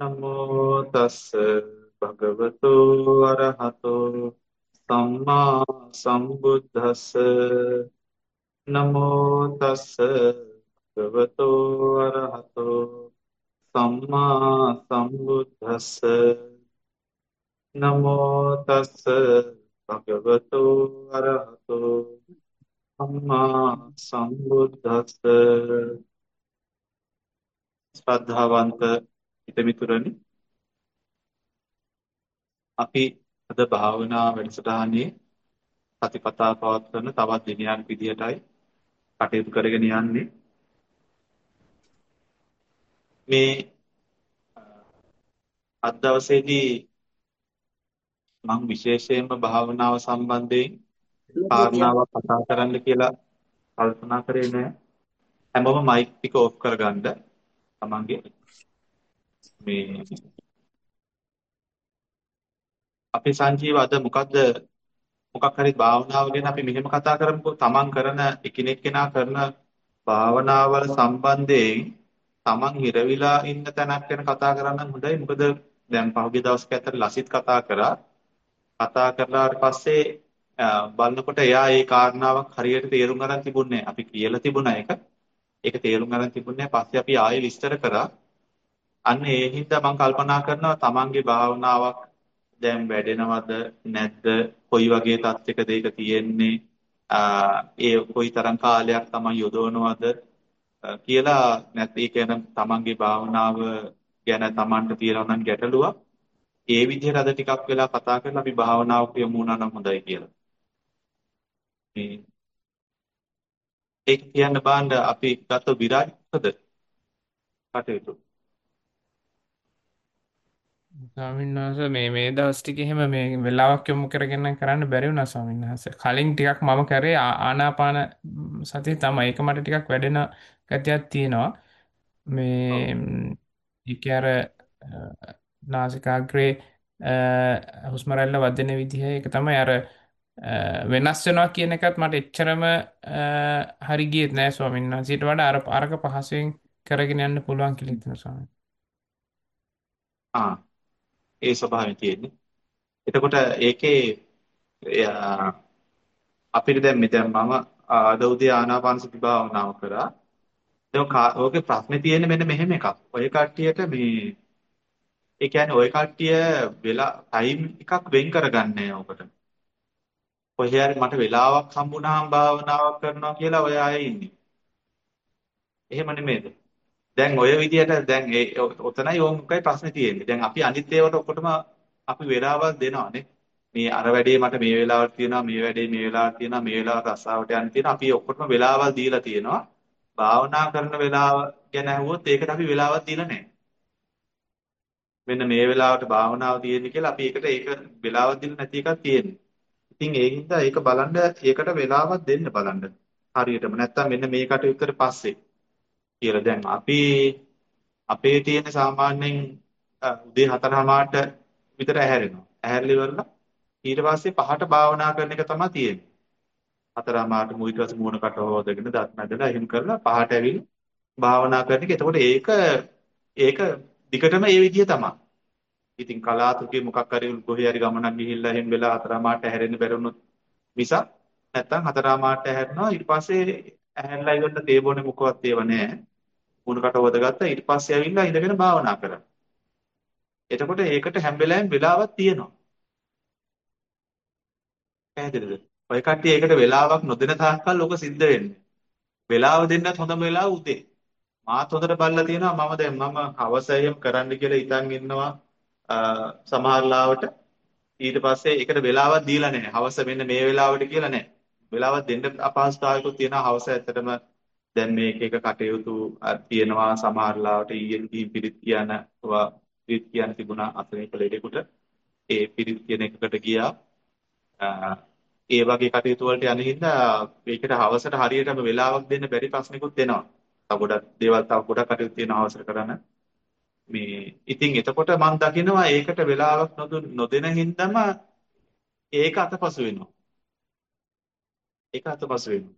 නමෝ තස්ස භගවතු අරහතෝ සම්මා සම්බුද්දස්ස නමෝ තස්ස භගවතු අරහතෝ සම්මා සම්බුද්දස්ස නමෝ තස්ස භගවතු අරහතෝ සම්මා සම්බුද්දස්ස ශ්‍රද්ධාවන්ත හිතමිතුරනි අපි අද භාවනා වැඩසටහනේ සතිපතා පවත්වන තවත් දිනයක් විදියටයි කටයුතු කරගෙන යන්නේ. මේ අද දවසේදී මම විශේෂයෙන්ම භාවනාව සම්බන්ධයෙන් කාරණාවක් කතා කරන්න කියලා කල්පනා කරේ නෑ. හැමෝම මයික් ටික ඔෆ් කරගන්න තමන්ගේ මේ අපේ සංජීව අද මොකද්ද? මොකක් හරි භාවනාව ගැන අපි මෙහෙම කතා කරමුකෝ. තමන් කරන එකිනෙක කෙනා කරන භාවනාවල සම්බන්ධයෙන් තමන් හිරවිලා ඉන්න තැනක් ගැන කතා කරන්න හොඳයි. මොකද දැන් පහුගිය දවස්ක ඇත්තට ලසිත් කතා කරා. කතා කරලාට පස්සේ බලනකොට එයා ඒ කාරණාවක් හරියට තේරුම් ගන්න තිබුණේ අපි කියලා තිබුණා ඒක. ඒක තේරුම් ගන්න තිබුණේ පස්සේ අපි ආයෙ විස්තර කරා. අන්න ඒ හින්දා මම කල්පනා කරනවා තමන්ගේ භාවනාවක් දැන් වැඩෙනවද නැද්ද? කොයි වගේ තත්යකද ඒක තියෙන්නේ? ඒ කොයි තරම් කාලයක් තමන් යොදවනවද? කියලා නැත්නම් ඒ කියන්නේ තමන්ගේ භාවනාව ගැන තමන්ට තියෙනවා නම් ගැටලුවක්. ඒ විදිහට අද ටිකක් වෙලා කතා කරලා අපි භාවනාවක යමු නම් හොඳයි කියලා. මේ ඒක කියන්න බාන්න අපි ගත විරාජකද කටයුතු. ස්වාමීන් වහන්සේ මේ මේ දවස් ටික එහෙම මේ වෙලාවක් යොමු කරගෙන කරන්න බැරි වුණා ස්වාමීන් වහන්සේ. කලින් ටිකක් මම කරේ ආ- ආනාපාන සතිය තමයි. ඒක මට ටිකක් වැඩෙන ගතියක් තියෙනවා. ඔව්. මේ ම්, ඒක අර අ, නාසිකාග්‍රේ අ, හුස්ම රැල්ල වදින විදිහ ඒක තමයි අර අ, වෙනස් වෙනවා කියන එකත් මට එච්චරම අ, හරි ගියෙත් නෑ ස්වාමීන් වහන්සේ. ඊට වඩා අර අරක පහසුවෙන් කරගෙන යන්න පුළුවන් කියලා හිතෙනවා ස්වාමීන්. ආ ඒ ස්වභාවයෙන් තියෙන්නේ. එතකොට ඒකේ එයා අපිට දැන් මෙතන මම අද උදේ ආනාපාන සති භාවනාව කරා. දැන් කා- ඕකේ ප්‍රශ්නේ තියෙන්නේ මෙන්න මෙහෙම එකක්. ඔය කට්ටියට මේ ඒ කියන්නේ ඔය කට්ටිය වෙලා ටයිම් එකක් වෙන් කරගන්නේ ඔකට. කොහේ හරි මට වෙලාවක් හම්බුනහම භාවනාවක් කරනවා කියලා ඔය අය ඉන්නේ. එහෙම නෙමෙයිද? දැන් ඔය විදිහට දැන් ඒ ඔතනයි ඕකයි ප්‍රශ්නේ තියෙන්නේ. දැන් අපි අනිත් ඒවාට ඔක්කොටම අපි වෙලාවල් දෙනවානේ. මේ අර වැඩේ මට මේ වෙලාවට තියෙනවා, මේ වැඩේ මේ වෙලාවට තියෙනවා, මේ වෙලාවට රස්සාවට යන්න තියෙනවා. අපි ඔක්කොටම වෙලාවල් දීලා තියෙනවා. භාවනා කරන වෙලාව ගැන අහුවොත් ඒකට අපි වෙලාවක් දීලා නැහැ. මෙන්න මේ වෙලාවට භාවනාව තියෙන්නේ කියලා අපි ඒකට ඒක වෙලාවක් දීලා නැති එකක් තියෙන්නේ. ඉතින් ඒ හින්දා ඒක බලන්න ඒකට වෙලාවක් දෙන්න බලන්න. හරියටම නැත්තම් මෙන්න මේ කටයුත්තට පස්සේ කියලා දැන් අපි අපේ තියෙන සාමාන්‍යයෙන් අ, උදේ 4:00මාට විතර ඇහැරෙනවා. ඇහැරලි ඉවරලා ඊට පස්සේ පහට භාවනා කරන එක තමයි තියෙන්නේ. 4:00මාට මුවිත පස්සේ මූණ කට හොදගෙන දත් මැදලා එහෙම කරලා පහට ඇවිල්ලා භාවනා කරන එක. එතකොට ඒක ඒක දිගටම ඒ විදිය තමයි. ඉතින් කලාතුරකින් මොකක් හරි කොහේ හරි ගමනක් ගිහිල්ලා එහෙම වෙලා 4:00මාට ඇහැරෙන්න බැරුණොත් මිසක් නැත්තම් 4:00මාට ඇහැරෙනවා ඊට පස්සේ ඇහැරලා ඉවරලා තේ බොනේ මොකවත් ඒව නැහැ. මූණ කට හොදගත්තා ඊට පස්සේ ඇවිල්ලා ඉඳගෙන භාවනා කරා. එතකොට ඒකට හැම වෙලාවෙම වෙලාවක් තියෙනවා. පැහැදිලිද? ඔය කට්ටිය ඒකට වෙලාවක් නොදෙන තාක්කල් ඕක සිද්ධ වෙන්නේ. වෙලාව දෙන්නත් හොඳම වෙලාව උදේ. මාත් හොඳට බලලා තියෙනවා මම දැන් මම හවස එහෙම කරන්න කියලා හිතන් ඉන්නවා අ, සමහර ලාවට ඊට පස්සේ ඒකට වෙලාවක් දීලා නැහැ. හවස මෙන්න මේ වෙලාවට කියලා නැහැ. වෙලාවක් දෙන්න අපහසුතාවයකුත් තියෙනවා හවස ඇත්තටම දැන් මේක එක කටයුතු අ, තියෙනවා සමහර ලාවට ඊයේ ගිහින් පිරිත් කියන පිරිත් කියන තිබුණා අසනීප ලෙඩෙකුට ඒ පිරිත් කියන එකකට ගියා අ, ඒ වගේ කටයුතු වලට යන හින්දා ඒකට හවසට හරියටම වෙලාවක් දෙන්න බැරි ප්‍රශ්නිකුත් එනවා. තව ගොඩක් දේවල් තව ගොඩක් කටයුතු තියෙනවා අවසර කරන්න. මේ ඉතින් එතකොට මම දකිනවා ඒකට වෙලාවක් නොදුන් නොදෙන හින්දාම ඒක අතපසු වෙනවා. ඒක අතපසු වෙනවා.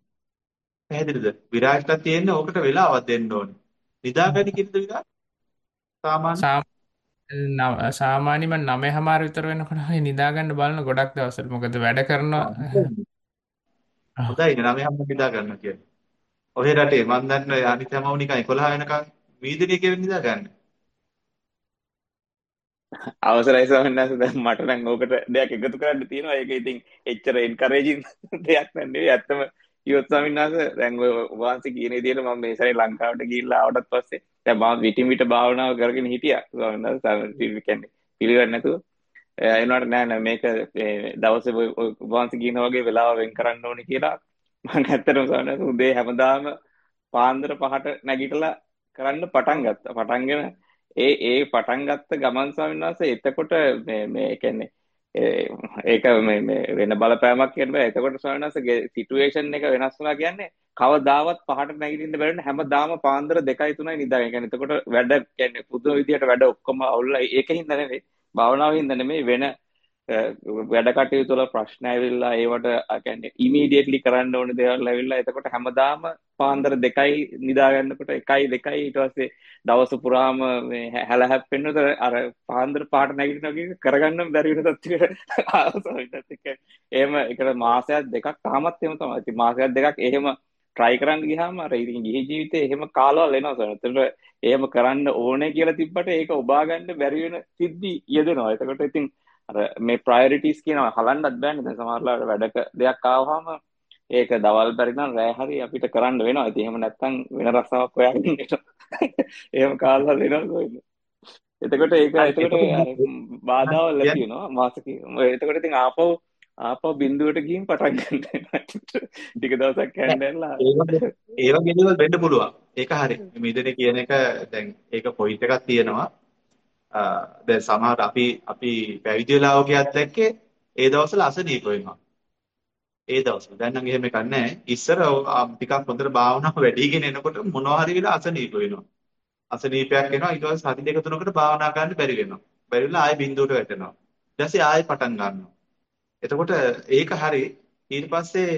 පැහැදිලිද? විරාජ්ට තියෙන්නේ ඕකට වෙලාවක් දෙන්න ඕනේ. නිදාගන්න කිරිද විරාජ්? සාමාන්‍ය නව- සාමාන්‍යයෙන්ම 9:00මාර විතර වෙනකොට වගේ නිදා ගන්න බලන ගොඩක් දවස්වල. මොකද වැඩ කරන ආ හොඳයි. ආ, හොඳයි නේ 9 හැම නිදා ගන්න කියන්නේ. ඔහේ රටේ මන් දන්න අනිත් හැමෝම නිකන් 11 වෙනකන් වීදිනේ කියලා නිදා ගන්න. අවසරයි ස්වාමීන් වහන්සේ. දැන් මට නම් ඕකට දෙයක් එකතු කරන්න තියෙනවා. ඒක ඉතින් එච්චර එන්කරේජින් දෙයක් නෙවෙයි. ඇත්තම කිව්වොත් ස්වාමීන් වහන්සේ. දැන් ඔය වහන්සේ කියන විදිහට මම මේ සැරේ ලංකාවට ගිහිල්ලා ආවටත් පස්සේ දැන් මම විටින් විට භාවනාව කරගෙන හිටියා ස්වාමීන් වහන්සේ. කියන්නේ පිළිවෙන්නේ නැතුව. ඒ වුණාට නෑ නෑ මේක මේ දවසේ ඔය ඔය වහන්සේ කියන වගේ වෙලාව වෙන් කරන්න ඕනේ කියලා මම ඇත්තටම ස්වාමීන් වහන්සේ උදේ හැමදාම පාන්දර පහට නැගිටලා කරන්න පටන් ගත්තා. පටන්ගෙන ඒ ඒ පටන් ගත්ත ගමන් ස්වාමීන් වහන්සේ එතකොට මේ මේ කියන්නේ ඒ- ඒක මේ මේ වෙන බලපෑමක් කියන බෑ. එතකොට ස්වාමීන් වහන්සේගේ සිටුේෂන් එක වෙනස් වුණා කියන්නේ කවදාවත් පහට නැගිටින්න බැරි වෙන හැමදාම පාන්දර 2යි 3යි නිදාගෙන. ඒ කියන්නේ එතකොට වැඩ කියන්නේ පුදුම විදියට වැඩ ඔක්කොම අවුල්ලා ඒකින්ද නෙවෙයි. භාවනාවෙන්ද නෙමෙයි වෙන වැඩ කටයුතු වල ප්‍රශ්න ඇවිල්ලා ඒවට ආ කියන්නේ ඉමීඩියට්ලි කරන්න ඕන දේවල් ඇවිල්ලා එතකොට හැමදාම පාන්දර 2යි නිදා ගන්නකොට 1යි 2යි ඊට පස්සේ දවස පුරාම මේ හැල හැප්පෙන්නද අර පාන්දර පාට නැගිටිනවා කියන එක කරගන්න බැරි වෙන තත්ත්වයකට ආසාවිතත් එක්ක එහෙම ඒකට මාසයක් දෙකක් තාමත් එහෙම තමයි. ඉතින් මාසයක් දෙකක් එහෙම try කරන්න ගියාම අර ඉතින් ගිහි ජීවිතේ එහෙම කාලවල එනවා සර්. එතකොට එහෙම කරන්න ඕනේ කියලා තිබ්බට ඒක ඔබා ගන්න බැරි වෙන සිද්ධි යෙදෙනවා. එතකොට ඉතින් අර මේ ප්‍රයොරිටිස් කියනවා හලන්නත් බෑනේ සමහරවල් වැඩක දෙයක් ආවම ඒක දවල් බැරි නම් රෑ හරි අපිට කරන්න වෙනවා. ඉතින් එහෙම නැත්නම් වෙන රස්සාවක් ඉන්නවා. එහෙම කාලවල වෙනවා කොහෙද? එතකොට ඒක එතකොට බාධාවල් ඇති කියන්නේ වෙනවා මාස කි- එතකොට ඉතින් ආපහු ආපහු බිඳුවට ගිහින් පටන් ගන්න වෙනවා. ටික දවසක් නෑ, හැන්දැල්ලා ඒ වගේ ඒ වගේ දේවල් වෙන්න පුළුවන්. ඒක හරි. මිදෙන කියන එක දැන් ඒක පොයින්ට් එකක් තියෙනවා. අ, දැන් සමහර අපි අපි පැවිදි වෙලා වගේත් දැක්කේ ඒ දවස්වල අසනීප වෙනවා. ඒ දවස්වල. දැන් නම් එහෙම එකක් නැහැ. ඉස්සර ආ, ටිකක් හොඳට භාවනාව වැඩිගෙන එනකොට මොනවා හරි වෙලා අසනීප වෙනවා. අසනීපයක් එනවා ඊට පස්සේ සති දෙක තුනකට භාවනා කරන්න බැරි වෙනවා. බැරි වෙලා ආයෙ බිඳුවට වැටෙනවා. ඊට පස්සේ ආයෙ පටන් ගන්නවා. එතකොට ඒක හරි. ඊට පස්සේ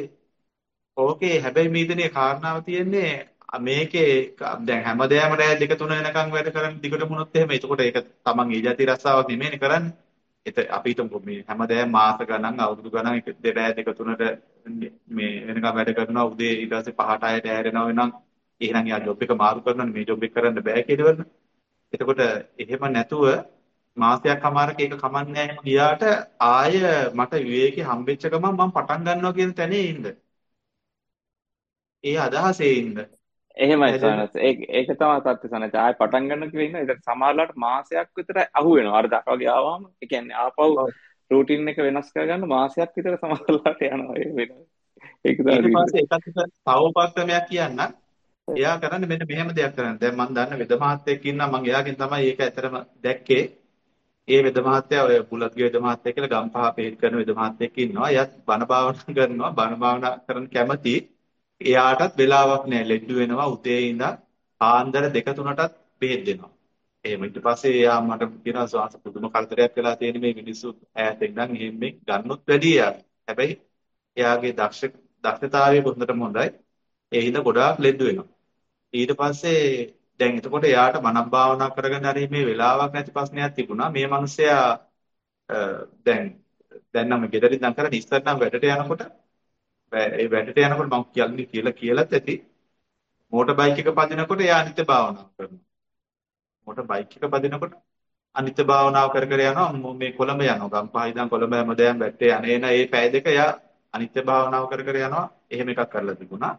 ඕකේ හැබැයි මේදනේ කාරණාව තියෙන්නේ මේකේ දැන් හැමදේම රෑ දෙක තුන වෙනකන් වැඩ කරන් දිගට මුණොත් එහෙම එතකොට ඒක තමන් ඒ જાති රස්සාවක් නෙමෙයිනේ කරන්නේ. එත අපි හිතමු මේ හැමදේම මාස ගණන් අවුරුදු ගණන් එක දෙ- රෑ දෙක තුනට මේ වෙනකන් වැඩ කරනවා උදේ ඊට පස්සේ පහට ආයෙත් ඇහැරෙනවා වෙනම් එහෙනම් යා ජොබ් එක මාරු කරනවනේ මේ ජොබ් එක කරන්න බෑ කියලා ඉවරන. එතකොට එහෙම නැතුව මාසයක් අමාරක ඒක කමන්නේ නැහැ එහෙම ගියාට ආය මට විවේකී හම්බෙච්ච ගමන් මම පටන් ගන්නවා කියන තැනේ ඉන්න. ඒ අදහසේ ඉන්න. එහෙමයි? සනස් ඒක තමයි තත්ත්වය සනස් ආයෙ පටන් ගන්න කියලා ඉන්නවා ඒක සමහරලාට මාසයක් විතර අහු වෙනවා අර දක් වගේ ආවම ඒ කියන්නේ ආපහු. රූටින් එක වෙනස් කරගන්න මාසයක් විතර සමහරලාට යනවා ඒ වෙනවා ඒක තමයි ඊට. පස්සේ එකත් එක තව උපක්‍රමයක් කියන්න. එයා කරන්නේ මෙන්න මෙහෙම දෙයක් කරන්නේ. දැන් මම දන්න වෙද මහත්තයෙක් ඉන්නවා මම එයාගෙන් තමයි ඒක ඇත්තටම දැක්කේ. ඒ වෙද මහත්තයා ඔය බුලත්ගේ වෙද මහත්තයා කියලා ගම්පහ පෙහෙත් කරන වෙද මහත්තයෙක් ඉන්නවා. එයාත් බණ භාවනා කරනවා. බණ භාවනා කරන්න කැමති. එයාටත් වෙලාවක් නැහැ. ලෙඩ වෙනවා උදේ ඉඳන් පාන්දර දෙක තුනටත් බෙහෙත් දෙනවා. එහෙම ඊට පස්සේ එයා මට කියනවා ස්වාස පුදුම කරදරයක් වෙලා තියෙන මේ මිනිස්සු ඈත ඉඳන් එහෙම මේ ගන්නොත් වැඩි එයා. හැබැයි එයාගේ දක්ෂ දක්ෂතාවය හොඳටම හොඳයි. ඒ හින්දා ගොඩාක් ලෙඩ වෙනවා. ඊට පස්සේ දැන් එතකොට එයාට මනක් භාවනා කරගෙන හරි මේ වෙලාවක් නැති ප්‍රශ්නයක් තිබුණා. මේ මිනිස්සයා අ, දැන් දැන් නම් ගෙදරින් ඉඳන් කරන්නේ ඉස්සර නම් වැඩට යනකොට ඒ වැඩට යනකොට මම කියන්නේ කියලා කියලාත් ඇති. මෝටර් බයික් එක පදිනකොට එයා අනිත්‍ය භාවනාව කරනවා. මෝටර් බයික් එක පදිනකොට අනිත්‍ය භාවනාව කර කර යනවා මම මේ කොළඹ යනවා. ගම්පහ ඉඳන් කොළඹ හැමදේම වැටේ යන ඒ පැය දෙක එයා අනිත්‍ය භාවනාව කර කර යනවා. එහෙම එකක් කරලා තිබුණා.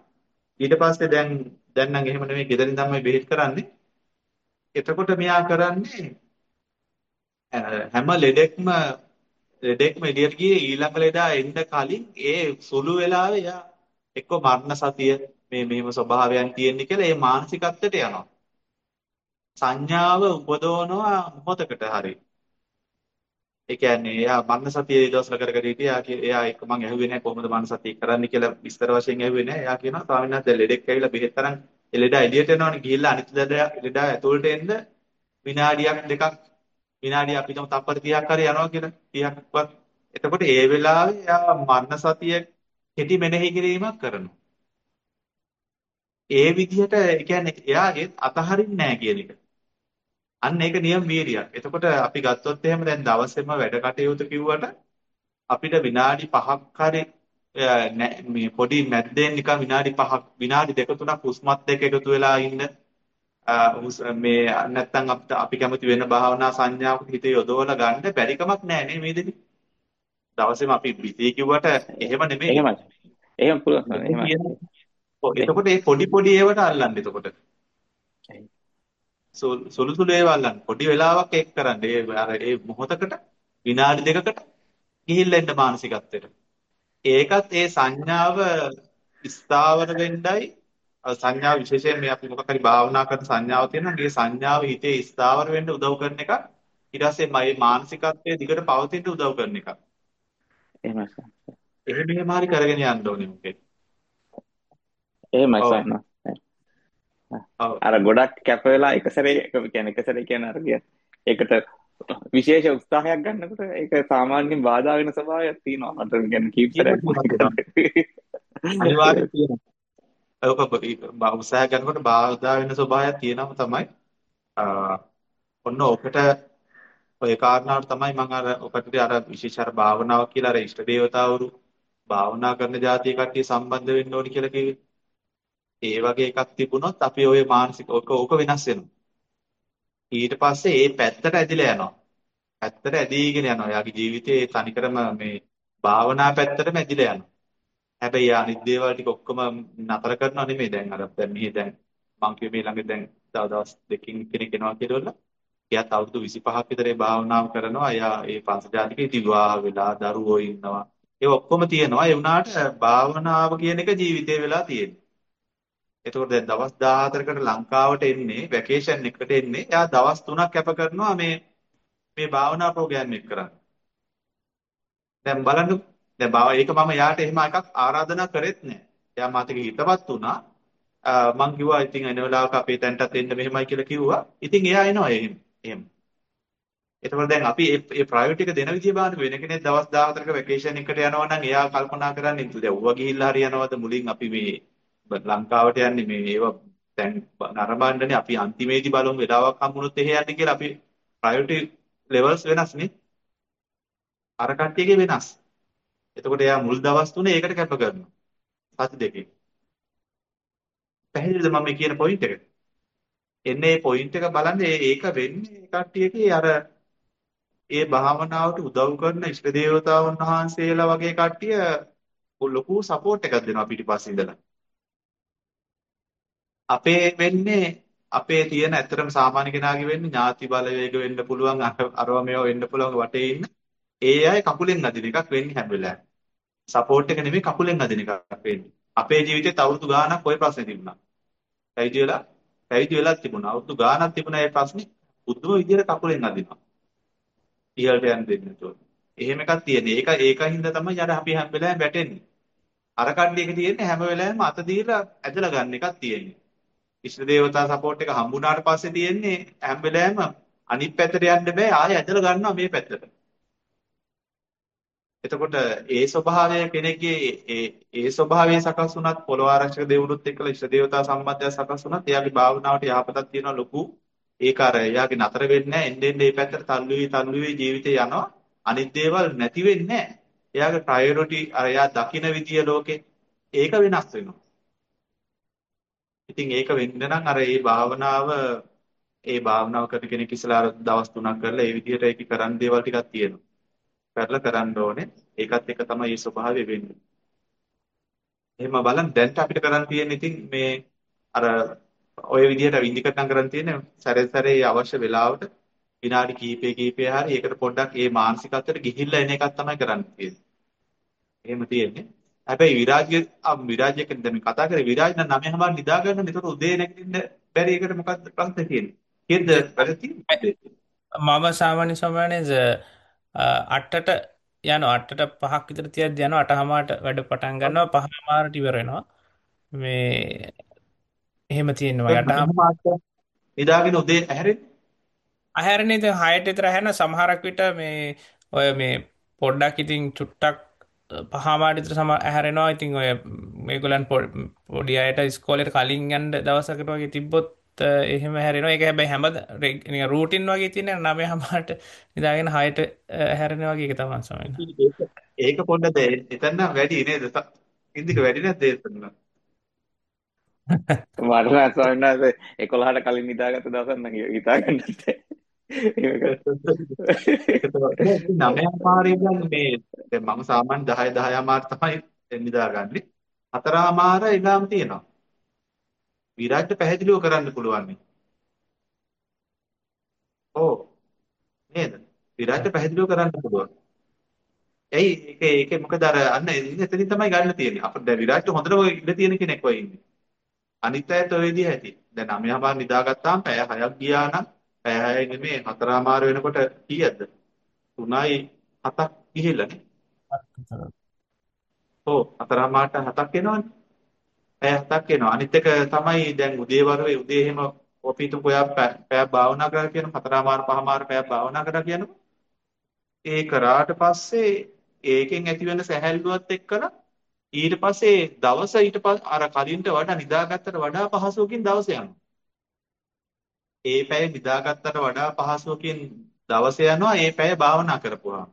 ඊට පස්සේ දැන් දැන් නම් එහෙම නෙමෙයි ගෙදරින් තමයි බෙහෙත් කරන්නේ. එතකොට මෙයා කරන්නේ අ, හැම ලෙඩෙක්ම ලෙඩෙක්ම එළියට ගියේ ඊළඟ ලෙඩා එන්න කලින් ඒ සුළු වෙලාවේ එයා එක්ක මරණ සතිය මේ මෙහෙම ස්වභාවයන් තියෙන්නේ කියලා ඒ මානසිකත්වයට යනවා. සංඥාව උපදවනවා මොහොතකට හරි. ඒ කියන්නේ එයා මරණ සතිය ඒ දවස්වල කර කර හිටියා. එයා කිය- එයා එක්ක මං ඇහුවේ නැහැ කොහොමද මරණ සතිය කරන්න කියලා විස්තර වශයෙන් ඇහුවේ නැහැ. එයා කියනවා ස්වාමීන් වහන්සේ ලෙඩෙක් ඇවිල්ලා බෙහෙත් තරම් ඒ ලෙඩා එළියට එනවනේ ගිහිල්ලා අනිත් ලෙඩා ලෙඩා ඇතුළට එන්න විනාඩියක් දෙකක් විනාඩිය අපි හිතමු තප්පර 30ක් හරි යනවා කියලා 30ක්වත් එතකොට ඒ වෙලාවේ එයා මරණ සතිය කෙටි මෙනෙහි කිරීමක් කරනවා. ඒ විදිහට ඒ කියන්නේ එයාගේ අතහරින්නේ නැහැ කියන එක. අන්න ඒක නියම වීරියක්. එතකොට අපි ගත්තොත් එහෙම දැන් දවසේම වැඩ කටයුතු කිව්වට අපිට විනාඩි 5ක් හරි මේ පොඩි මැද්දෙන් නිකන් විනාඩි 5ක් විනාඩි දෙක තුනක් හුස්මත් එක්ක එකතු වෙලා ඉන්න මේ නැත්තම් අපිට අපි කැමති වෙන භාවනා සංඥාවකට හිත යොදවලා ගන්න බැරි කමක් නැහැ නේ මේ දෙවි. දවසේම අපි බිසී කිව්වට එහෙම නෙමෙයි. එහෙමයි. එහෙම පුළුවන්. එහෙමයි. එතකොට මේ පොඩි පොඩි ඒවට අල්ලන්න එතකොට. සුළු සුළු ඒවා අල්ලන්න. පොඩි වෙලාවක් එක් කරන්න. ඒ අර ඒ මොහොතකට විනාඩි දෙකකට ගිහිල්ලා එන්න මානසිකත්වයට. ඒකත් ඒ සංඥාව ස්ථාවර වෙන්නයි සංඥාව විශේෂයෙන් මේ අපි මොකක් හරි භාවනා කරන සංඥාව තියෙනවා. මේ සංඥාව හිතේ ස්ථාවර වෙන්න උදව් කරන එක. ඊට පස්සේ මේ මානසිකත්වයේ දිගට පවතින්න උදව් කරන එක. එහෙමයි. එහෙම එහෙම හරි කරගෙන යන්න ඕනේ මොකද? එහෙමයි සන්න. අර ගොඩක් කැප වෙලා එක සැරේ කියන්නේ එක සැරේ කියන අර ඒකට විශේෂ උත්සාහයක් ගන්නකොට ඒක සාමාන්‍යයෙන් බාධා වෙන ස්වභාවයක් තියෙනවා. මට කියන්නේ කීප සැරයක් අනිවාර්යයෙන් තියෙනවා. ඔබ උත්සාහ කරනකොට බාධා වෙන ස්වභාවයක් තියෙනම තමයි ඔන්න ඔකට ඔය කාරණාවට තමයි මම අර ඔකට අර විශේෂ අර භාවනාව කියලා අර ඉෂ්ට දේවතාවුරු භාවනා කරන જાතිය කට්ටිය සම්බන්ධ වෙන්න ඕනි කියලා කිව්වේ. ඒ වගේ එකක් තිබුණොත් අපි ඔය මානසික ඕක ඕක වෙනස් වෙනවා. ඊට පස්සේ ඒ පැත්තට ඇදිලා යනවා. පැත්තට ඇදීගෙන යනවා. එයාගේ ජීවිතයේ තනිකරම මේ භාවනා පැත්තටම ඇදිලා යනවා. හැබැයි යා අනිත් දේවල් ටික ඔක්කොම නතර කරනව නෙමෙයි දැන් අර දැන් මෙහි දැන් මං කිව්වේ මේ ළඟ දැන් තව දවස් දෙකකින් කෙනෙක් එනවා කියලා. එයාත් අවුරුදු 25ක් විතර ඒ භාවනාව කරනවා. එයා ඒ පංචජාතික ඉතිවාහ වෙලා දරුවෝ ඉන්නවා. ඒ ඔක්කොම තියෙනවා. ඒ වුණාට භාවනාව කියන එක ජීවිතේ වෙලා තියෙන්නේ. එතකොට දැන් දවස් 14කට ලංකාවට එන්නේ වැකේෂන් එකට එන්නේ. එයා දවස් 3ක් කැප කරනවා මේ මේ භාවනා ප්‍රෝග්‍රෑම් එක කරන්න. දැන් බලන්න දැන් බාව ඒක මම යාට එහෙම එකක් ආරාධනා කරෙත් නෑ. එයා මාත් එක්ක හිතවත් වුණා. මං කිව්වා ඉතින් එන වෙලාවක අපේ තැනටත් එන්න මෙහෙමයි කියලා කිව්වා. ඉතින් එයා එනවා එහෙම. එහෙම. එතකොට දැන් අපි මේ ප්‍රයොරිටි එක දෙන විදිය බලන්න වෙන කෙනෙක් දවස් 14ක වැකේෂන් එකට යනවා නම් එයා කල්පනා කරන්නේ දැන් ඌව ගිහිල්ලා හරි යනවද මුලින් අපි මේ ලංකාවට යන්නේ මේ ඒව දැන් නරඹන්නනේ අපි අන්තිමේදී බලමු වෙලාවක් හම්බුනොත් එහෙ යන්නේ කියලා අපි ප්‍රයොරිටි ලෙවල්ස් වෙනස් නේ අර කට්ටියගේ වෙනස් එතකොට එයා මුල් දවස් තුනේ ඒකට කැප කරනවා. සති දෙකේ. පැහැදිලිද මම කියන පොයින්ට් එක? එන්නේ මේ පොයින්ට් එක බලන්න ඒක වෙන්නේ කට්ටියගේ අර ඒ භාවනාවට උදව් කරන ඉෂ්ට දේවතාවුන් වහන්සේලා වගේ කට්ටිය ලොකු සපෝට් එකක් දෙනවා පිටිපස්සේ ඉඳලා. අපේ වෙන්නේ අපේ තියෙන ඇත්තටම සාමාන්‍ය කෙනාගේ වෙන්නේ ඥාති බලවේග වෙන්න පුළුවන් අරව මේවා වෙන්න පුළුවන් වටේ ඉන්න ඒ අය කකුලෙන් අදින එකක් වෙන්නේ හැම වෙලාවෙම. සපෝට් එක නෙමෙයි කකුලෙන් අදින එකක් වෙන්නේ. අපේ ජීවිතේත් අවුරුදු ගාණක් ওই ප්‍රශ්නේ තිබුණා. පැවිදි වෙලා පැවිදි වෙලා තිබුණා. අවුරුදු ගාණක් තිබුණා ඒ ප්‍රශ්නේ. බුදුම විදියට කකුලෙන් අදිනවා ඉහළට යන්න දෙන්නේ නැතුව එහෙම එකක් තියෙන්නේ. ඒක ඒකින්ද තමයි අර අපි හැම වෙලාවෙම වැටෙන්නේ. අර කඩේක තියෙන්නේ හැම වෙලාවෙම අත දීලා ඇදලා ගන්න එකක් තියෙන්නේ. ඉෂ්ට දේවතා සපෝට් එක හම්බුනාට පස්සේ තියෙන්නේ හැම වෙලාවෙම අනිත් පැත්තට යන්න බෑ. ආයෙ ඇදලා ගන්නවා මේ පැත්තට. එතකොට ඒ ස්වභාවය කෙනෙක්ගේ ඒ ඒ ස්වභාවය සකස් වුණත් පොළොව ආරක්ෂක දෙවිවරුත් එක්කලා ඉෂ්ට දේවතා සම්බන්ධය සකස් වුණත් එයාගේ භාවනාවට යහපතක් තියෙනවා ලොකු ඒක අර එයාගේ නතර වෙන්නේ නැහැ එන්න එන්න මේ පැත්තට තල්ලු වී තල්ලු වී ජීවිතේ යනවා. අනිත් දේවල් නැති වෙන්නේ නැහැ. එයාගේ ප්‍රයොරිටි අර එයා දකින විදිය ලෝකේ ඒක වෙනස් වෙනවා. ඉතින් ඒක වෙන්න නම් අර ඒ භාවනාව ඒ භාවනාව කරන කෙනෙක් ඉස්සලා දවස් 3ක් කරලා ඒ විදිහට ඒක කරන් දේවල් ටිකක් තියෙනවා. පැරලා කරන්න ඕනේ. ඒකත් එක තමයි මේ ස්වභාවය වෙන්නේ. එහෙම බලන් දැන්ට අපිට කරන් තියෙන ඉතින් මේ අර ඔය විදිහට විඳිකටම් කරන් තියෙන සැරේ සැරේ අවශ්‍ය වෙලාවට විනාඩි කිහිපේ කිහිපේ හරි ඒකට පොඩ්ඩක් ඒ මානසිකත්වයට ගිහිල්ලා එන එකක් තමයි කරන්න තියෙන්නේ. එහෙම තියෙන්නේ. හැබැයි විරාජ්‍ය විරාජ්‍ය කියන දැන් කතා කරේ විරාජ් නම් නමේ හැමදාම නිදා ගන්න ඒතකොට උදේ නැගිටින්න බැරි එකට මොකක්ද ප්‍රශ්නේ තියෙන්නේ. කියද්ද වැරදි මම සාමාන්‍ය සමානයේ 8ට යනවා. 8ට 5ක් විතර තියද්දි යනවා. 8හමාරට වැඩ පටන් ගන්නවා. 5හමාරට ඉවර වෙනවා. මේ එහෙම තියෙනවා. 8හමාරට නිදාගෙන උදේ ඇහැරෙන්නේ? ඇහැරෙන්නේ ඉතින් 6ට විතර ඇහැරෙන සමහරක් විට මේ ඔය මේ පොඩ්ඩක් ඉතින් චුට්ටක් පහමාට විතර සම ඇහැරෙනවා. ඉතින් ඔය මේගොල්ලන් පොඩි අයට ඉස්කෝලේට කලින් යන්න දවසකට වගේ තිබ්බොත් එහෙම හැරෙනවා. ඒක හැබැයි හැම නිකන් රූටින් වගේ තියෙන 9:00ට නිදාගෙන 6ට හැරෙන වගේ එක තමයි ස්වාමීන් ඒක පොඩ්ඩක් එතන නම් වැඩි නේද? ඉන්දික වැඩි නැද්ද එතන? මට නම් ස්වාමීන් වහන්සේ 11ට කලින් නිදාගත්ත දවසක් නම් හිතා ගන්නත් ඒක තමයි නවයන් මාරේ කියන්නේ මේ දැන් මම සාමාන්‍ය 10 10 මාර තමයි නිදාගන්නේ. හතරමාර එලාම තියෙනවා. විරාජ්ට පැහැදිලිව කරන්න පුළුවන් නේ. ඔව් නේද? විරාජ්ට පැහැදිලිව කරන්න පුළුවන්. ඇයි ඒක ඒක මොකද අර අන්න එතනින් තමයි ගන්න තියෙන්නේ. අපිට දැන් විරාජ්ට හොඳටම ඉඳ තියෙන කෙනෙක් වෙයි ඉන්නේ. අනිත් අයත් ඔය විදිහ ඇති. දැන් 9:00 නිදාගත්තාම පැය 6ක් ගියා නම් පැය 6 නෙමෙයි 4:00 වෙනකොට කීයද? 3යි 7ක් ගිහිල්ලානේ. ඔව් 4:00ට 7ක් එනවනේ. පැය 7ක් එනවා. අනිත් එක තමයි දැන් උදේ වරුවේ උදේ එහෙම අපි හිතමු ඔයා පැය භාවනා කරලා කියන 4:00 5:00 පැය භාවනා කරලා කියනකො ඒ කරාට පස්සේ ඒකෙන් ඇති වෙන සැහැල්ලුවත් එක්කලා ඊට පස්සේ දවස ඊට පස්සේ අර කලින්ට වඩා නිදාගත්තට වඩා පහසුවකින් දවස යනවා. ඒ පැය නිදාගත්තට වඩා පහසුවකින් දවස යනවා ඒ පැය භාවනා කරපුවාම.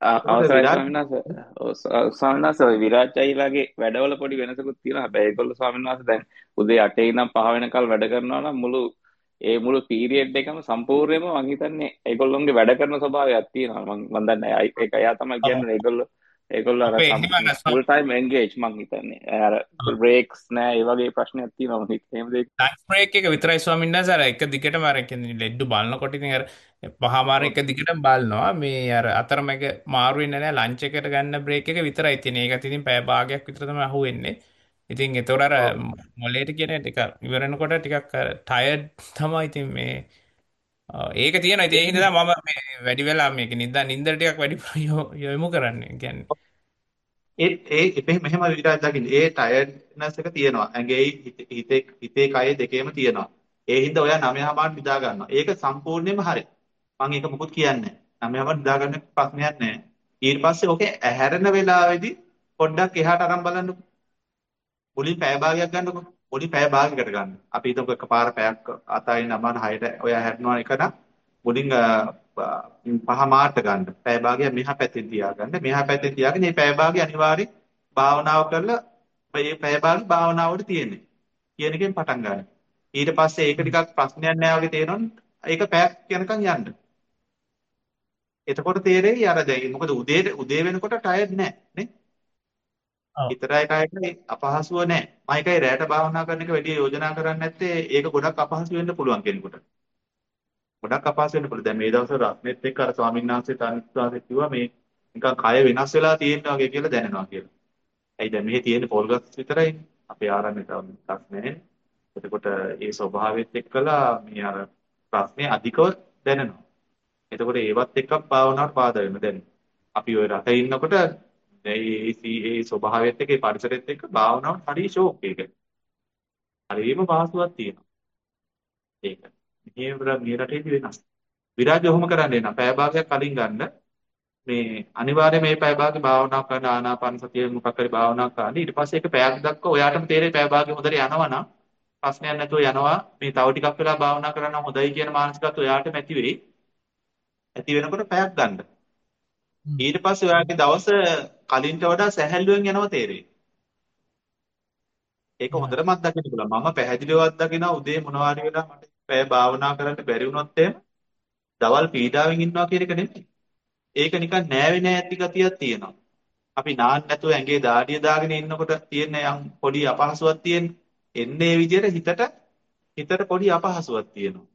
අවසරයි ස්වාමීන් වහන්සේ ස්වාමීන් වහන්සේ ඔය විරාජ් අයිලාගේ වැඩවල පොඩි වෙනසකුත් තියෙනවා. හැබැයි ඒගොල්ලෝ ස්වාමීන් වහන්සේ දැන් උදේ 8 ඉඳන් 5 වෙනකල් වැඩ කරනවා නම් මුළු ඒ මුළු පීරියඩ් එකම සම්පූර්ණයෙන්ම මම හිතන්නේ ඒගොල්ලොන්ගේ වැඩ කරන ස්වභාවයක් තියෙනවා. මම මම දන්නේ ඒක එයා තමයි කියන්නේ ඒගොල්ලෝ ඒගොල්ලෝ අර ෆුල් ටයිම් එන්ගේජ් මං හිතන්නේ. අර බ්‍රේක්ස් නෑ ඒ වගේ ප්‍රශ්නයක් තියෙනවා මම හිතන්නේ. එහෙම දෙයක්. ලන්ච් බ්‍රේක් එක විතරයි ස්වාමීන් වහන්සේ අර එක දිගටම අර කියන්නේ ලෙඩ්ඩු බලනකොට ඉතින් අර පහමාර එක දිගටම බලනවා. මේ අර අතරමැග මාරු වෙන්නේ නැහැ ලන්ච් එකට ගන්න බ්‍රේක් එක විතරයි තියෙන්නේ. ඒකත් ඉතින් පැය භාගයක් විතර තමයි අහුවෙන්නේ. ඉතින් අර මොලේට කියන ටික ඉවරනකොට ටිකක් ටයර්ඩ් තමයි ඉතින් මේ ඒක තියෙනවා. ඉතින් ඒ හින්දා මම මේ වැඩි වෙලා මේක නිදා නින්දට ටිකක් වැඩි යොමු කරන්නේ කියන්නේ. ඒ ඒ මෙහෙම විතරක් දකින්න. ඒ ටයර්ඩ්නස් එක තියෙනවා. ඇඟේ හිතේ හිතේ කයේ දෙකේම තියෙනවා. ඒ හින්දා ඔයා 9 මාට නිදා ගන්නවා. ඒක සම්පූර්ණයෙන්ම හරි. මම ඒක මොකුත් කියන්නේ නැහැ. 9 මාට නිදා ගන්න ප්‍රශ්නයක් නැහැ. ඊට පස්සේ ඔකේ ඇහැරෙන වෙලාවේදී පොඩ්ඩක් එහාට අරන් බලන්නකෝ. මුලින් පැය භාගයක් ගන්නකො. මුලින් පැය භාගයකට ගන්න. අපි හිතමු එකපාර පැයක් අතයින් අමාන 6ට ඔය හැරෙනවා එක නම් මුලින් පහ මාට ගන්න. පැය භාගයක් මෙහා පැත්තෙන් තියාගන්න. මෙහා පැත්තෙන් තියාගෙන මේ පැය භාගය අනිවාර්යෙන් භාවනාව කරලා මේ පැය භාගය භාවනාවට තියෙන්නේ. කියන එකෙන් පටන් ගන්න. ඊට පස්සේ ඒක ටිකක් ප්‍රශ්නයක් නෑ වගේ තේරෙනොත් ඒක පැයක් යනකම් යන්න. එතකොට තේරෙයි අර දැන් මොකද උදේ උදේ වෙනකොට ටයර්ඩ් නෑ නේ? හිතරයි කයටයි අපහසුව නැහැ. මම ඒකයි රැයට භාවනා කරන එක වැඩි යෝජනා කරන්නේ නැත්තේ ඒක ගොඩක් අපහසු වෙන්න පුළුවන් කෙනෙකුට. ගොඩක් අපහසු වෙන්න පුළුවන්. දැන් මේ දවස්වල රත්නෙත් එක්ක අර ස්වාමීන් වහන්සේ තනිත්වාසේ කිව්වා මේ නිකන් කය වෙනස් වෙලා තියෙනවා වගේ කියලා දැනෙනවා කියලා. ඇයි දැන් මෙහි තියෙන පොල් ගස් විතරයි. අපේ ආරම්භය තව ගස් නැහැ. එතකොට ඒ ස්වභාවයත් එක්කලා මේ අර ප්‍රශ්නේ අධිකව දැනෙනවා. එතකොට ඒවත් එක්ක භාවනාවට බාධා වෙනවා දැන්. අපි ওই රටේ ඉන්නකොට ඒ ඒ ස්වභාවයත් එක්ක ඒ පරිසරෙත් එක්ක භාවනාවට හරි ෂෝක් ඒක. හරිම පහසුවක් තියෙනවා. ඒක. මේ මේ රටේදී වෙනස්. විරාජය ඔහොම කරන්නේ නැහැ. පැය භාගයක් කලින් ගන්න. මේ අනිවාර්යයෙන් මේ පැය භාගේ භාවනා කරන ආනාපාන සතිය මොකක් හරි භාවනා කරන්න. ඊට පස්සේ ඒක පැයක් දක්වා ඔයාටම තේරෙයි පැය භාගේ හොඳට යනවා නම් ප්‍රශ්නයක් නැතුව යනවා. මේ තව ටිකක් වෙලා භාවනා කරන්න හොඳයි කියන මානසිකත්වය ඔයාටම ඇති වෙයි. ඇති වෙනකොට පැයක් ගන්න. ඊට පස්සේ ඔයාගේ දවස කලින්ට වඩා සැහැල්ලුවෙන් යනවා තේරෙයි. ඒක හොඳටම අත්දකින්න පුළුවන්. මම පැහැදිලිව අත්දකිනවා උදේ මොනවාරි වෙලා මට පැය භාවනා කරන්න බැරි වුණොත් එහෙම දවල් පීඩාවෙන් ඉන්නවා කියන එක නෙමෙයි. ඒක නිකන් නෑවේ නෑ ඇති ගතියක් තියෙනවා. අපි නාන්න නැතුව ඇඟේ දාඩිය දාගෙන ඉන්නකොට තියෙන යම් පොඩි අපහසුයක් තියෙන. එන්නේ මේ විදිහට හිතට හිතට පොඩි අපහසුයක් තියෙනවා.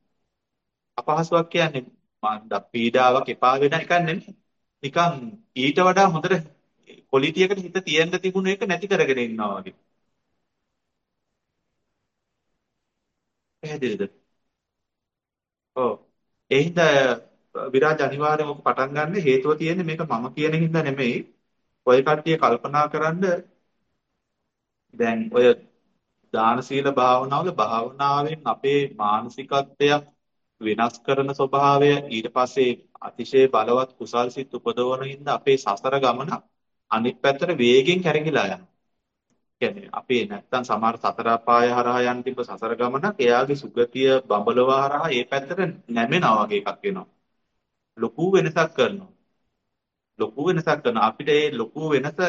අපහසුයක් කියන්නේ මන්ද පීඩාවක් එපා වෙන එකක් නෙමෙයි. නිකන් ඊට වඩා හොඳට ක්වොලිටි එකට හිත තියෙන්න තිබුණ එක නැති කරගෙන ඉන්නවා වගේ. පැහැදිලිද? ඔව්. ඒ හින්දා විරාජ අනිවාර්යයෙන්ම ඔක පටන් ගන්න හේතුව තියෙන්නේ මේක මම කියන හින්දා නෙමෙයි. ඔය කට්ටිය කල්පනා කරන්න දැන් ඔය දාන සීල භාවනාවල භාවනාවෙන් අපේ මානසිකත්වයක් වෙනස් කරන ස්වභාවය ඊට පස්සේ අතිශය බලවත් කුසල් සිත් උපදවන හින්දා අපේ සසර ගමන අනිත් පැත්තට වේගෙන් කැරකිලා යනවා. කියන්නේ අපේ නැත්තම් සමහර සතර පාය හරහා යන තිබ්බ සසර ගමනක් එයාගේ සුගතිය බඹලව හරහා ඒ පැත්තට නැමෙනවා වගේ එකක් වෙනවා. ලොකු වෙනසක් කරනවා. ලොකු වෙනසක් කරනවා. අපිට ඒ ලොකු වෙනස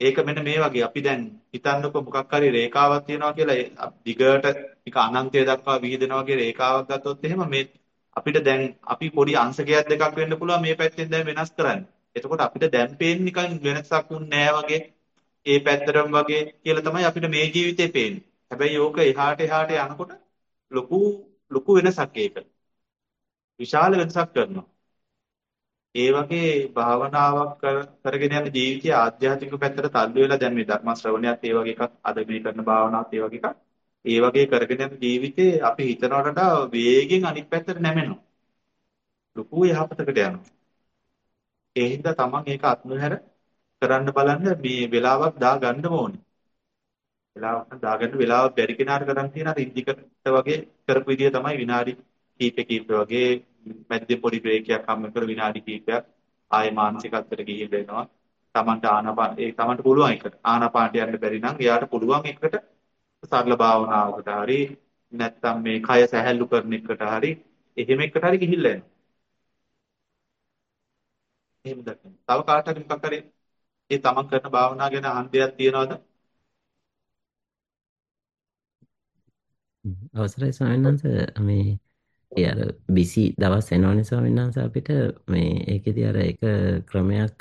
ඒක මෙන්න මේ වගේ අපි දැන් හිතන්නකො මොකක් හරි රේඛාවක් තියෙනවා කියලා දිගට එක අනන්තය දක්වා විහිදෙනවා කියලා රේඛාවක් ගත්තොත් එහෙම මේ අපිට දැන් අපි පොඩි අංශකයක් දෙකක් වෙන්න පුළුවන් මේ පැත්තෙන් දැන් වෙනස් කරන්න. එතකොට අපිට දැන් පේන්නේ නිකන් වෙනසක් වුන්නේ නැහැ වගේ ඒ පැත්තටම වගේ කියලා තමයි අපිට මේ ජීවිතේ පේන්නේ. හැබැයි ඕක එහාට එහාට යනකොට ලොකු ලොකු වෙනසක් ඒක. විශාල වෙනසක් කරනවා. ඒ වගේ භාවනාවක් කරගෙන යන ජීවිතයේ ආධ්‍යාත්මික පැත්තට තල්ලු වෙලා දැන් මේ ධර්ම ශ්‍රවණයත් ඒ වගේ එකක් අද මේ කරන භාවනාවත් ඒ වගේ එකක්. ඒ වගේ කරගෙන යන ජීවිතේ අපි හිතනවට වඩා වේගෙන් අනිත් පැත්තට නැමෙනවා. ලොකු යහපතකට යනවා. ඒ හින්දා තමන් ඒක අත්නොහැර කරන්න බලන්න මේ වෙලාවක් දා ගන්න ඕනේ. වෙලාවක් දාගන්න වෙලාවක් බැරි කෙනාට කරන් තියෙන අර ඉන්දිකට වගේ කරපු විදිය තමයි විනාඩි කීප කීප වගේ මැද්දේ පොඩි බ්‍රේක් එකක් හම්බ කර විනාඩි කීපයක් ආයේ මානසිකත්වයට ගිහින් වෙනවා. Tamanට ආනාපාන ඒ Tamanට පුළුවන් එකට ආනාපානට යන්න බැරි නම් එයාට පුළුවන් එකට සරල භාවනාවකට හරි නැත්නම් මේ කය සැහැල්ලු කරන එකට හරි එහෙම එකට හරි ගිහිල්ලා එනවා. එහෙම දකින්න. තව කාට හරි මොකක් හරි ඒ තමන් කරන භාවනාව ගැන අහන්න දෙයක් තියනවද? අවසරයි ස්වාමීන් වහන්සේ මේ ඒ අර බිසි දවස් එනවනේ ස්වාමීන් වහන්සේ අපිට මේ ඒකෙදි අර එක ක්‍රමයක්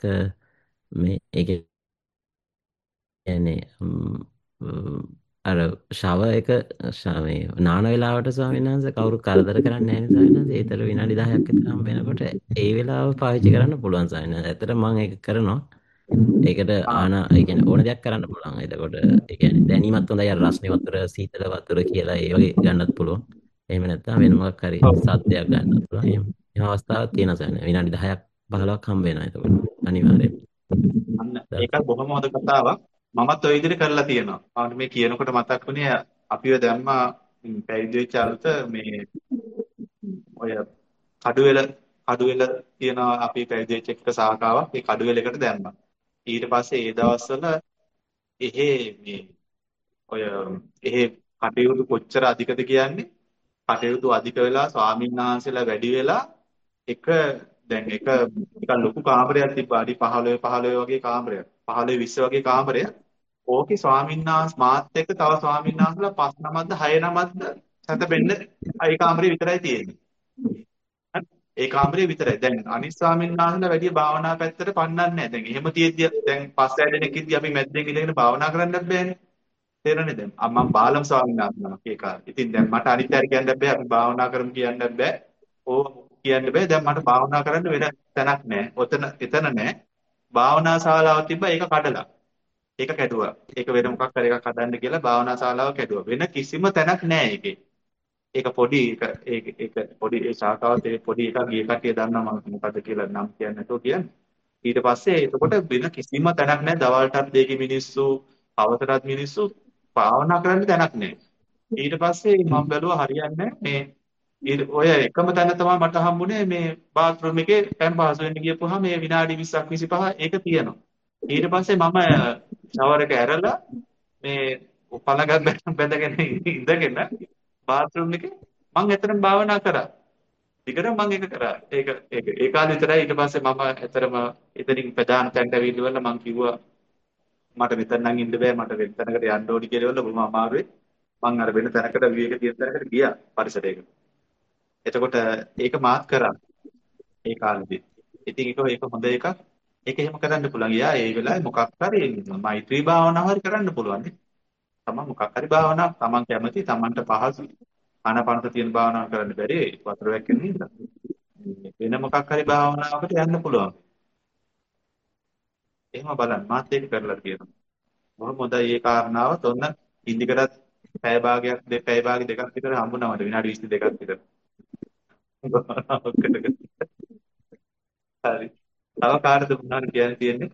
මේ ඒක කියන්නේ අර ෂව එක මේ නාන වෙලාවට ස්වාමීන් වහන්සේ කවුරු කරදර කරන්නේ නැහැ නේ ස්වාමීන් වහන්සේ ඒතර විනාඩි 10ක් විතර හම්බ වෙනකොට ඒ වෙලාව පාවිච්චි කරන්න පුළුවන් ස්වාමීන් වහන්සේ. ඇත්තට මම ඒක කරනවා. ඒකට ආන ඒ කියන්නේ ඕන දෙයක් කරන්න පුළුවන්. එතකොට ඒ කියන්නේ දැනීමත් හොඳයි අර රස්නේ වතුර සීතල වතුර කියලා ඒ වගේ ගන්නත් පුළුවන්. එහෙම නැත්නම් වෙන මොකක් හරි සද්දයක් ගන්නත් පුළුවන්. එහෙම එහෙම අවස්ථාවක් තියෙනවා සයන. විනාඩි 10ක් 15ක් හම්බ වෙනවා එතකොට. අනිවාර්යයෙන්. අන්න ඒකත් බොහොම හොඳ කතාවක්. මමත් ওই විදිහට කරලා තියෙනවා. ආන්න මේ කියනකොට මතක් වුණේ අපිව දැම්මා පැවිදි වෙච්ච අලුත මේ ඔය කඩුවෙල කඩුවෙල තියෙන අපි පැවිදි වෙච්ච එක සාකාවක් ඒ කඩුවෙලකට දැම්මා. ඊට පස්සේ ඒ දවස්වල එහෙ මේ ඔය එහෙ කටයුතු කොච්චර අධිකද කියන්නේ කටයුතු අධික වෙලා ස්වාමීන් වහන්සේලා වැඩි වෙලා එක දැන් එක නිකන් ලොකු කාමරයක් තිබ්බා අඩි 15 15 වගේ කාමරයක් 15 20 වගේ කාමරයක් ඕකේ ස්වාමීන් වහන්සේ මාත් එක්ක තව ස්වාමීන් වහන්සේලා පස් නමක්ද හය නමක්ද සැතපෙන්න ඒ කාමරේ විතරයි තියෙන්නේ ඒ කාමරේ විතරයි. දැන් අනිත් ස්වාමීන් වහන්සේලා වැඩි භාවනා පැත්තට පන්නන්නේ නැහැ. දැන් එහෙම තියෙද්දි දැන් පස් හැය දෙනෙක් ඉද්දි අපි මැද්දෙන් ඉඳගෙන භාවනා කරන්නත් බෑනේ. තේරෙන්නේ දැන්. මම බාලම් ස්වාමීන් වහන්සේලා ඒ කාලේ. ඉතින් දැන් මට අනිත් අය කියන්න බෑ අපි භාවනා කරමු කියන්න බෑ. ඕව කියන්න බෑ. දැන් මට භාවනා කරන්න වෙන තැනක් නැහැ. ඔතන එතන නැහැ. භාවනා ශාලාවක් තිබ්බා ඒක කඩලා. ඒක කැඩුවා. ඒක වෙන මොකක් හරි එකක් හදන්න කියලා භාවනා ශාලාව කැඩුවා. වෙන කිසිම තැනක් නැහැ ඒකේ. ඒක පොඩි ඒක ඒක පොඩි ඒ ශාඛාවත් ඒ පොඩි එකක් ගිය කට්ටිය දන්නවා මම මොකද්ද කියලා නම් කියන්නේ නැතෝ කියන්නේ. ඊට පස්සේ එතකොට වෙන කිසිම තැනක් නැහැ දවල්ටත් දෙකේ මිනිස්සු හවසටත් මිනිස්සු භාවනා කරන්න තැනක් නැහැ. ඊට පස්සේ මම බැලුවා හරියන්නේ මේ ඔය එකම තැන තමයි මට හම්බුනේ මේ බාත්රූම් එකේ පෑන් පහසු වෙන්න ගියපුවාම මේ විනාඩි 20ක් 25 ඒක තියෙනවා. ඊට පස්සේ මම ෂවර් එක ඇරලා මේ පළඟක් බැඳගෙන ඉඳගෙන බාත්රූම් එකේ මම එතරම් භාවනා කරා. ටිකට මම ඒක කරා. ඒක ඒක ඒ කාලේ විතරයි ඊට පස්සේ මම එතරම් එතනින් ප්‍රධාන තැනට ඇවිල්ලා මම කිව්වා මට මෙතන නම් ඉන්න බෑ මට වෙන තැනකට යන්න ඕනි කියලා වල බොහොම අමාරුයි. මම අර වෙන තැනකට විවේක තියෙන තැනකට ගියා පරිසරයකට. එතකොට ඒක මාත් කරා. ඒ කාලෙදී. ඉතින් ඒක ඒක හොඳ එකක්. ඒක එහෙම කරන්න පුළුවන්. යා ඒ වෙලාවේ මොකක් හරි මෛත්‍රී භාවනාව හරි කරන්න පුළුවන් නේ. තමන් මොකක් හරි භාවනාවක් තමන් කැමති තමන්ට පහසු ආනාපානත තියෙන භාවනාව කරන්න බැරි වතුර වැක්කෙන නිසා වෙන මොකක් හරි භාවනාවකට යන්න පුළුවන් එහෙම බලන්න මාත් ඒක කරලා තියෙනවා බොහොම හොඳයි ඒ කාරණාව තොන්න ඉන්දිකටත් පැය භාගයක් දෙක පැය භාග දෙකක් විතර හම්බුණා මට විනාඩි 22ක් විතර හරි. තව කාටද මොනවද කියන්න තියෙන්නේ?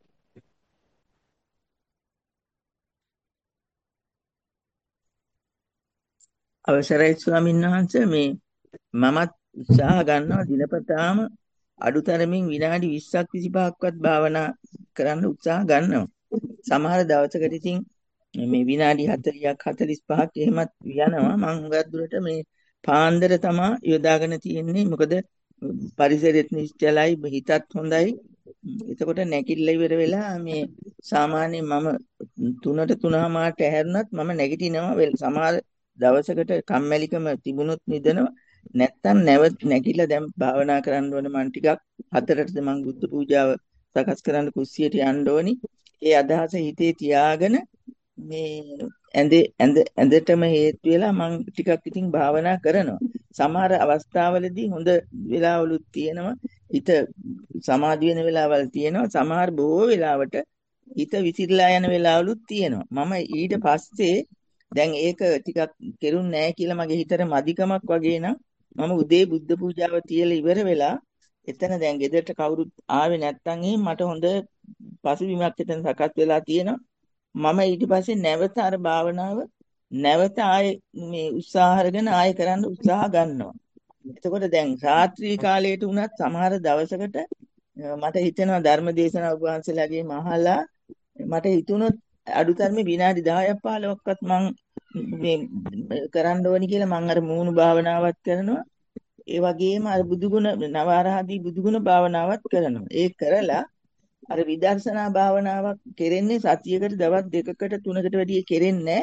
අවසරයි ස්වාමීන් වහන්සේ. මේ මමත් උත්සාහ ගන්නවා දිනපතාම අඩුතරමින් විනාඩි 20ක් 25ක්වත් භාවනා කරන්න උත්සාහ ගන්නවා. සමහර දවසකට ඉතින් මේ විනාඩි 40ක් 45ක් එහෙමත් යනවා. මම හුඟක් දුරට මේ පාන්දර තමා යොදාගෙන තියෙන්නේ. මොකද පරිසරෙත් නිශ්චලයි හිතත් හොඳයි. එතකොට නැගිටලා ඉවර වෙලා මේ සාමාන්‍ය මම 3ට 3:00මාට ඇහැරුණත් මම නැගිටිනවා. සමහර දවසකට කම්මැලිකම තිබුණොත් නිදනවා. නැත්තම් නැවත නැගිටලා දැන් භාවනා කරන්න ඕන මං ටිකක් හතරටද මං බුද්ධ පූජාව සකස් කරන්න කුස්සියට යන්න ඕනි. ඒ අදහස හිතේ තියාගෙන මේ ඇඳේ ඇඳ ඇඳටම හේතු වෙලා මං ටිකක් ඉතින් භාවනා කරනවා. සමහර අවස්ථාවලදී හොඳ වෙලාවලුත් තියෙනවා. හිත සමාධි වෙන වෙලාවල් තියෙනවා. සමහර බොහෝ වෙලාවට හිත විසිරලා යන වෙලාවලුත් තියෙනවා. මම ඊට පස්සේ දැන් ඒක ටිකක් කෙරුන්නේ නැහැ කියලා මගේ හිතට මදිකමක් වගේ නම් මම උදේ බුද්ධ පූජාව තියලා ඉවර වෙලා එතන දැන් ගෙදරට කවුරුත් ආවේ නැත්තම් එහෙම මට හොඳ පසුබිමක් එතන සකස් වෙලා තියෙනවා. මම ඊට පස්සේ නැවත අර භාවනාව නැවත ආයේ මේ උත්සාහ අරගෙන ආයෙ කරන්න උත්සාහ ගන්නවා. එතකොට දැන් රාත්‍රී කාලයට වුණත් සමහර දවසකට මට හිතෙනවා ධර්ම දේශනා ඔබ වහන්සේලාගේ මහලා මට හිතුණොත් අඩුතරමේ විනාඩි 10ක් 15ක්වත් මං මේ කරන්න ඕනි කියලා මං අර මූණු භාවනාවක් කරනවා. ඒ වගේම අර බුදුගුණ නවාරහදී බුදුගුණ භාවනාවක් කරනවා. ඒ කරලා අර විදර්ශනා භාවනාවක් කෙරෙන්නේ සතියකට දවස් දෙකකට තුනකට වැඩිය කෙරෙන්නේ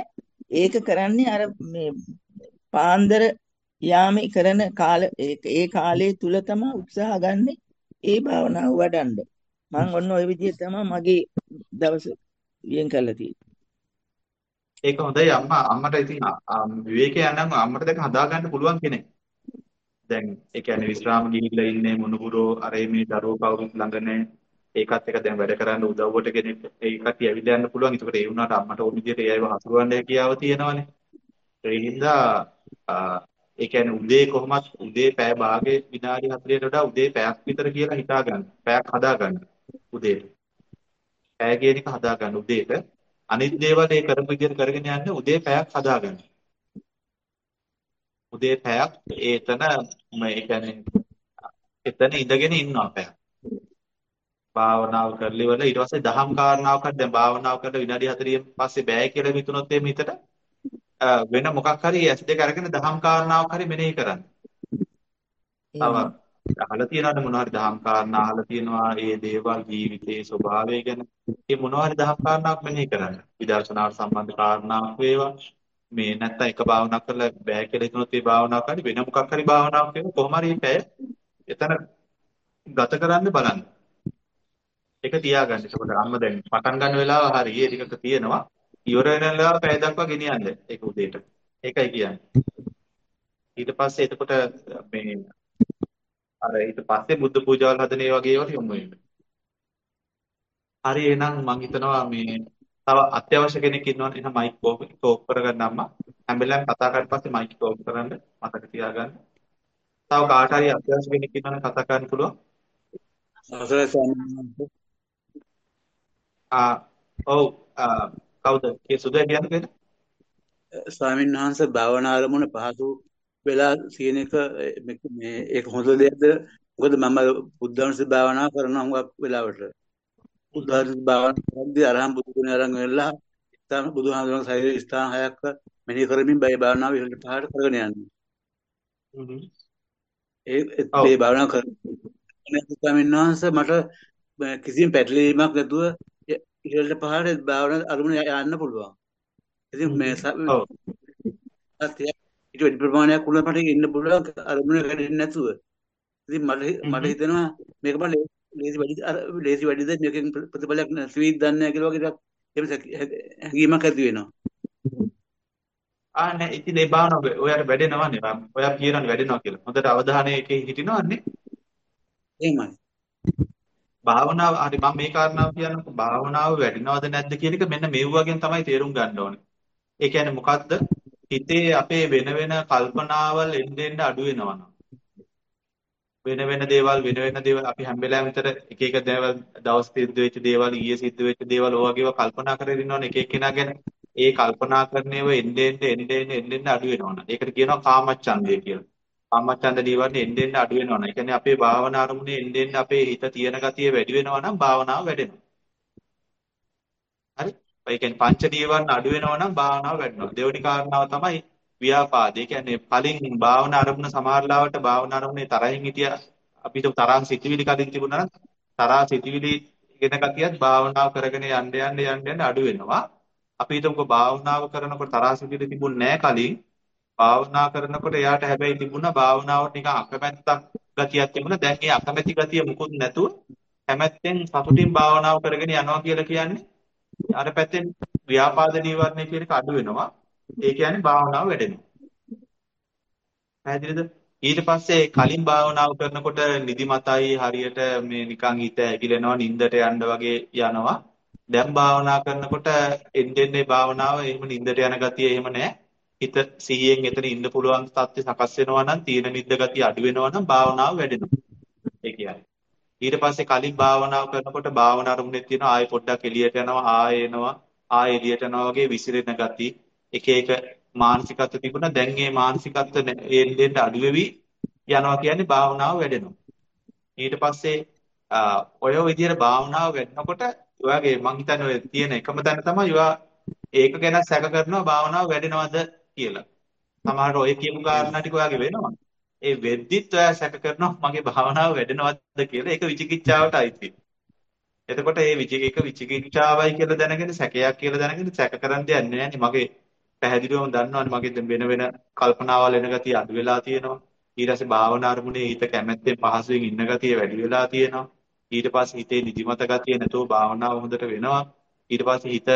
ඒක කරන්නේ අර මේ පාන්දර යාමේ කරන කාල ඒ කාලයේ තුල තමයි උත්සාහ ගන්නෙ ඒ භාවනාව වඩන්න. මම ඔන්න ওই විදිහට තමයි මගේ දවස වියන් කරලා තියෙන්නේ. ඒක හොඳයි අම්මා අම්මට ඉතින් විවේකේ යනනම් අම්මට දැන් හදා ගන්න පුළුවන් කෙනෙක්. දැන් ඒ කියන්නේ විශ්‍රාම ගිහිල්ලා ඉන්නේ මොනුපුරෝ අර මේ දරුවෝ කවුරුත් ළඟ නැහැ. ඒකත් එක දැන් වැඩ කරන්න උදව්වට කෙනෙක් ඒ කට්ටිය ඇවිල්ලා යන්න පුළුවන්. ඒකට ඒ වුණාට අම්මට ඕන විදිහට ඒ අයව හසුරවන්න හැකියාව තියෙනවනේ. ඒ හින්දා ඒ කියන්නේ උදේ කොහොමත් උදේ පැය භාගේ විනාඩි 40ට වඩා උදේ පැයක් විතර කියලා හිතා ගන්න. පැයක් හදා ගන්න උදේට. පැය කියන එක හදා ගන්න උදේට. අනිත් දේවල් ඒ කරපු විදිහට කරගෙන යන්න උදේ පැයක් හදා ගන්න. උදේ පැයක් ඒතන ඒ කියන්නේ එතන ඉඳගෙන ඉන්නවා පැයක්. භාවනාව කරලි වල ඊට පස්සේ දහම් කාරණාවකට දැන් භාවනාව කරලා විනාඩි 40න් පස්සේ බෑ කියලා හිතුනොත් එimhe හිතට වෙන මොකක් හරි ඇස් දෙක අරගෙන දහම් කාරණාවක් හරි මෙනෙහි කරන්න. තව අහලා තියෙනවද මොනවා හරි දහම් කාරණා අහලා තියෙනවා ඒ දේවල් ජීවිතයේ ස්වභාවය ගැන. ඒ මොනවා හරි දහම් කාරණාවක් මෙනෙහි කරන්න. විදර්ශනාවට සම්බන්ධ කාරණාවක් වේවා. මේ නැත්තම් එක භාවනාවක් කරලා බෑ කියලා හිතනොත් ඒ භාවනාවක් හරි වෙන මොකක් හරි භාවනාවක් වෙන කොහොම හරි පැය එතන ගත කරන්න බලන්න. ඒක තියාගන්න. ඒකට අම්ම දැන් පටන් ගන්න වෙලාව හරි ඒ ටිකක තියෙනවා. ඉවර වෙන වෙලාව පැය දක්වා ගෙනියන්න ඒක උදේට. ඒකයි කියන්නේ. ඊට පස්සේ එතකොට මේ අර ඊට පස්සේ බුද්ධ පූජාවල් හදන ඒ වගේ ඒවාට යොමු වෙන්න. හරි එහෙනම් මම හිතනවා මේ තව අත්‍යවශ්‍ය කෙනෙක් ඉන්නවනේ එහෙනම් මයික් ඕෆ් කරගන්න අම්මා. හැම වෙලාවෙම කතා කරලා පස්සේ මයික් ඕෆ් කරන්න මතක තියාගන්න. තව කාට හරි අත්‍යවශ්‍ය කෙනෙක් ඉන්නවනේ කතා කරන්න පුළුවන්. අවසරයි ස්වාමීන් වහන්සේ. ආ ඔව් කවුද? කී සුදේ කියන්නේ? ස්වාමීන් වහන්සේ භාවනා අරමුණ පහසු වෙලා තියෙන එක මේ ඒක හොඳ දෙයක්ද? මොකද මම බුද්ධානුස්සති භාවනා කරනවා හුඟක් වෙලාවට. බුද්ධානුස්සති භාවනා කරද්දී අරහම් බුදු ගුණ අරන් වෙලා ස්ථාන බුදුහාමුදුරන් ශරීර ස්ථාන හයක් මෙනෙහි කරමින් බය භාවනාව ඉහළට පහළට කරගෙන යනවා. ඒ ඒ භාවනා කරන ස්වාමීන් වහන්සේ මට කිසිම පැටලීමක් නැතුව ඉහළට පහළට භාවනා අරමුණ යන්න පුළුවන්. ඉතින් මේ ඊට වැඩි ප්‍රමාණයක් උනත් මට ඉන්න පුළුවන් අරමුණ වැඩෙන්නේ නැතුව. ඉතින් මට මට හිතෙනවා මේක මම ලේසි වැඩි ලේසි වැඩිද මේකෙන් ප්‍රතිඵලයක් නැතිවීද දන්නේ නැහැ කියලා වගේ එකක් එහෙම හැඟීමක් ඇති වෙනවා. ආ නෑ ඉතින් ඒ භාවනාව ඔයාලට වැඩෙනවනේ ඔයා කියනවානේ වැඩෙනවා කියලා. හොඳට අවධානය එකේ හිටිනවන්නේ. එහෙමයි. භාවනාව හරි මම මේ කාරණාව කියන්නකො භාවනාව වැඩිනවද නැද්ද කියන එක මෙන්න මේ වගේන් තමයි තේරුම් ගන්න ඕනේ. ඒ කියන්නේ මොකද්ද? හිතේ අපේ වෙන වෙන කල්පනාවල් එන්න එන්න අඩු වෙනවා. වෙන වෙන දේවල් වෙන වෙන දේවල් අපි හැම වෙලාවෙම විතර එක එක දේවල් දවස් සිද්ධ වෙච්ච දේවල් ඊයේ සිද්ධ වෙච්ච දේවල් ඔය වගේව කල්පනා කරගෙන ඉන්නවනේ එක එක්කෙනා ගැන. ඒ කල්පනා කරනේව එන්න එන්න එන්න එන්න එන්න අඩු වෙනවා. ඒකට කියනවා කාමච්ඡන්දය කියලා. කාමච්ඡන්ද නීවරණ එන්න එන්න අඩු වෙනවා. ඒ කියන්නේ අපේ භාවනා අරමුණේ එන්න එන්න අපේ හිත තියෙන ගතිය වැඩි වෙනවා නම් භාවනාව වැඩෙනවා. හරි? ඒ කියන්නේ පංච නීවරණ අඩු වෙනවා නම් භාවනාව වැඩෙනවා. දෙවෙනි කාරණාව තමයි ව්‍යාපාද. ඒ කියන්නේ කලින් භාවනා අරමුණ සමහරලාවට භාවනා අරමුණේ තරහින් හිටිය අපිට තරහන් සිතිවිලි කලින් තිබුණා නම් තරහ සිතිවිලි ගෙන ගතියත් භාවනාව කරගෙන යන්න යන්න යන්න යන්න අඩු වෙනවා. අපි හිතමුකෝ භාවනාව කරනකොට තරහ සිතිවිලි තිබුණේ නැහැ කලින්. භාවනා කරනකොට එයාට හැබැයි තිබුණා භාවනාවට නිකන් අකමැත්තක් ගතියක් තිබුණා. දැන් ඒ අකමැති ගතිය මුකුත් නැතුව කැමැත්තෙන් සතුටින් භාවනාව කරගෙන යනවා කියලා කියන්නේ අර පැත්තෙන් ව්‍යාපාද නීවරණය කියන එක අඩු වෙනවා. ඒ කියන්නේ භාවනාව වැඩෙනවා. පැහැදිලිද? ඊට පස්සේ කලින් භාවනාව කරනකොට නිදිමතයි හරියට මේ නිකන් හිත ඇකිලෙනවා නින්දට යන්න වගේ යනවා. දැන් භාවනා කරනකොට එන්නෙන්නේ භාවනාව එහෙම නින්දට යන ගතිය එහෙම නැහැ. හිත සිහියෙන් එතන ඉන්න පුළුවන් තත්ත්වය සකස් වෙනවා නම් තීන මිද්ද ගතිය අඩු වෙනවා නම් භාවනාව වැඩෙනවා. ඒ කියන්නේ. ඊට පස්සේ කලින් භාවනාව කරනකොට භාවනා අරමුණේ තියෙන ආයෙ පොඩ්ඩක් එළියට යනවා ආයෙ එනවා ආයෙ එළියට යනවා වගේ විසිරෙන ගති එක එක මානසිකත්ව තිබුණා දැන් මේ මානසිකත්ව එන්න අඩු වෙවි යනවා කියන්නේ භාවනාව වැඩෙනවා. ඊට පස්සේ ඔය විදිහට භාවනාව වැඩනකොට ඔයාගේ මං හිතන්නේ ඔය තියෙන එකම තැන තමයි ඔයා ඒක ගැන සැක කරනවා භාවනාව වැඩෙනවද කියලා. සමහරවිට ඔය කියපු කාරණා ටික ඔයාගේ වෙනවා. ඒ වෙද්දිත් ඔයා සැක කරනවා මගේ භාවනාව වැඩෙනවද කියලා. ඒක විචිකිච්ඡාවට අයිති. එතකොට මේ විචික විචිකිච්ඡාවයි කියලා දැනගෙන සැකයක් කියලා දැනගෙන සැක කරන් දෙයක් නෑනේ. මගේ පැහැදිලිවම දන්නවනේ මගේ වෙන වෙන කල්පනාවල් එන ගතිය අඩු වෙලා තියෙනවා. ඊට පස්සේ භාවනා අරමුණේ හිත කැමැත්තෙන් පහසුවෙන් ඉන්න ගතිය වැඩි වෙලා තියෙනවා. ඊට පස්සේ හිතේ නිදිමත ගතිය නැතුව භාවනාව හොඳට වෙනවා. ඊට පස්සේ හිත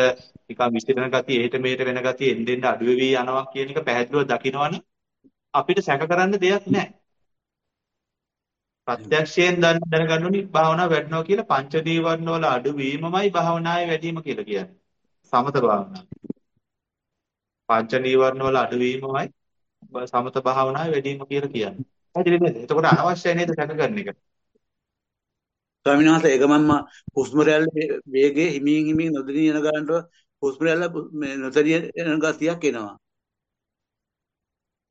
නිකන් විසිරෙන ගතිය එහෙට මෙහෙට වෙන ගතිය එන්න එන්න අඩු වෙවි යනවා කියන එක පැහැදිලිව දකිනවනේ අපිට සැක කරන්න දෙයක් නැහැ. ප්‍රත්‍යක්ෂයෙන් දැනගන්න ඕනි භාවනාව වැඩනවා කියලා පංච නීවරණ වල අඩුවීමමයි භාවනාවේ වැඩිම කියලා කියන්නේ. සමත භාවනාව. පංච නීවරණ වල අඩුවීමමයි සමත භාවනාවේ වැඩිම කියලා කියන්නේ. පැහැදිලි නේද? එතකොට අනවශ්‍යයි නේද සැක කරන එක? ස්වාමීන් වහන්සේ ඒක මම හුස්ම රැල්ල වේගයේ හිමින් හිමින් නොදෙනී යන ගන්නට හුස්ම රැල්ල නොතරිය යන ගතියක් එනවා.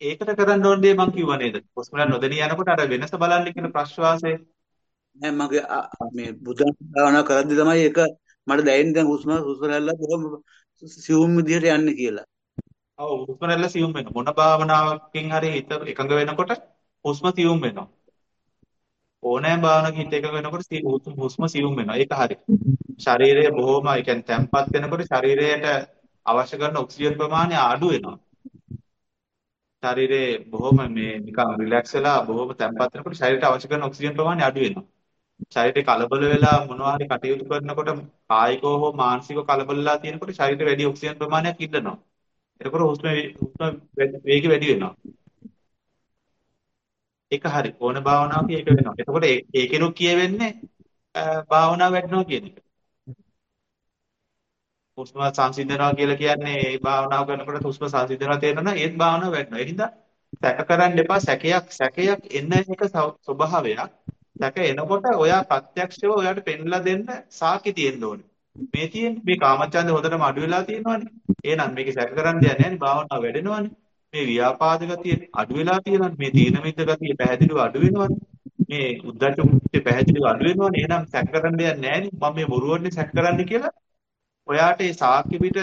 ඒකට කරන්න ඕනේ මං කිව්වා නේද? හුස්ම රැල්ල නොදෙනී යනකොට අර වෙනස බලන්න කියන ප්‍රශ්වාසය නෑ මගේ මේ බුදුන් භාවනා කරද්දි තමයි ඒක මට දැනෙන්නේ දැන් හුස්ම හුස්ම රැල්ල බොහොම සිවුම් විදිහට යන්නේ කියලා. ඔව් හුස්ම රැල්ල සියුම් වෙනවා. මොන භාවනාවකින් හරි හිත එකඟ වෙනකොට හුස්ම සියුම් වෙනවා. ඕනෑම භාවනාවක හිත එකඟ වෙනකොට හුස්ම සියුම් වෙනවා. ඒක හරි. ශරීරය බොහොම ඒ කියන්නේ තැම්පත් වෙනකොට ශරීරයට අවශ්‍ය කරන ඔක්සිජන් ප්‍රමාණය අඩු වෙනවා. ශරීරේ බොහොම මේ නිකන් රිලැක්ස් වෙලා බොහොම තැම්පත් වෙනකොට ශරීරයට අවශ්‍ය කරන ඔක්සිජන් ප්‍රමාණය අඩු වෙනවා. ශරීරේ කලබල වෙලා මොනවා හරි කටයුතු කරනකොට කායිකව හෝ මානසිකව කලබල වෙලා තියෙනකොට ශරීරයට වැඩි ඔක්සිජන් ප්‍රමාණයක් ඉල්ලනවා. එතකොට හුස්ම හුස්ම වේගය වැඩි වෙනවා. ඒක හරි. ඕන භාවනාවක ඒක වෙනවා. එතකොට ඒකෙනු කියවෙන්නේ භාවනාව වැඩනවා කියන එක. හුස්ම සංසිඳනවා කියලා කියන්නේ ඒ භාවනාව කරනකොට හුස්ම සංසිඳනවා තේරෙනවා ඒත් භාවනාව වැඩනවා. ඒ හින්දා සැක කරන්න එපා. සැකයක් සැකයක් එන්න එක ස්වභාවයක්. සැක එනකොට ඔයා ප්‍රත්‍යක්ෂව ඔයාට පෙන්ලා දෙන්න සාකි තියෙන්න ඕනේ. මේ තියෙන්නේ මේ කාමචන්ද හොඳටම අඩු වෙලා තියෙනවානේ. එහෙනම් මේක සැක කරන්න දෙයක් නැහැ නේ භාවනාව වැඩෙනවානේ. මේ ව්‍යාපාද ගතිය අඩු වෙලා තියෙනවානේ. මේ තීන මිද්ද ගතිය පැහැදිලිව අඩු වෙනවානේ. මේ උද්දච්ච කුච්ච පැහැදිලිව අඩු වෙනවානේ. එහෙනම් සැක කරන්න දෙයක් නැහැ නේ. මම මේ බොරුවන්නේ සැක කරන්න කියලා. ඔයාට ඒ සාක්ෂි පිට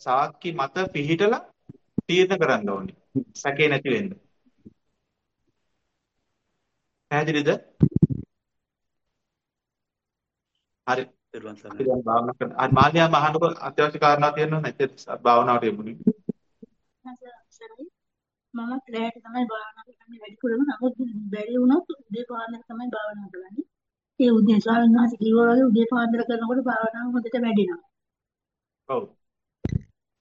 සාක්ෂි මත පිහිටලා තීරණ කරන්න ඕනේ. සැකේ නැති වෙන්න. පැහැදිලිද? හරි. දරුවන් සරණයි. දැන් භාවනා කරන. අර මාර්යා මහනක අත්‍යවශ්‍ය කාරණා තියෙනවා නැත්නම් භාවනාවට යමුනේ. අවසරයි මමත් රැයට තමයි භාවනා කරන්නේ වැඩිපුරම නමුත් බැරි වුණොත් උදේ පාන්දර තමයි භාවනා කරන්නේ ඒ උදේ ස්වාමීන් වහන්සේ කිව්වා වගේ උදේ පාන්දර කරනකොට භාවනාව හොඳට වැඩෙනවා ඔව්.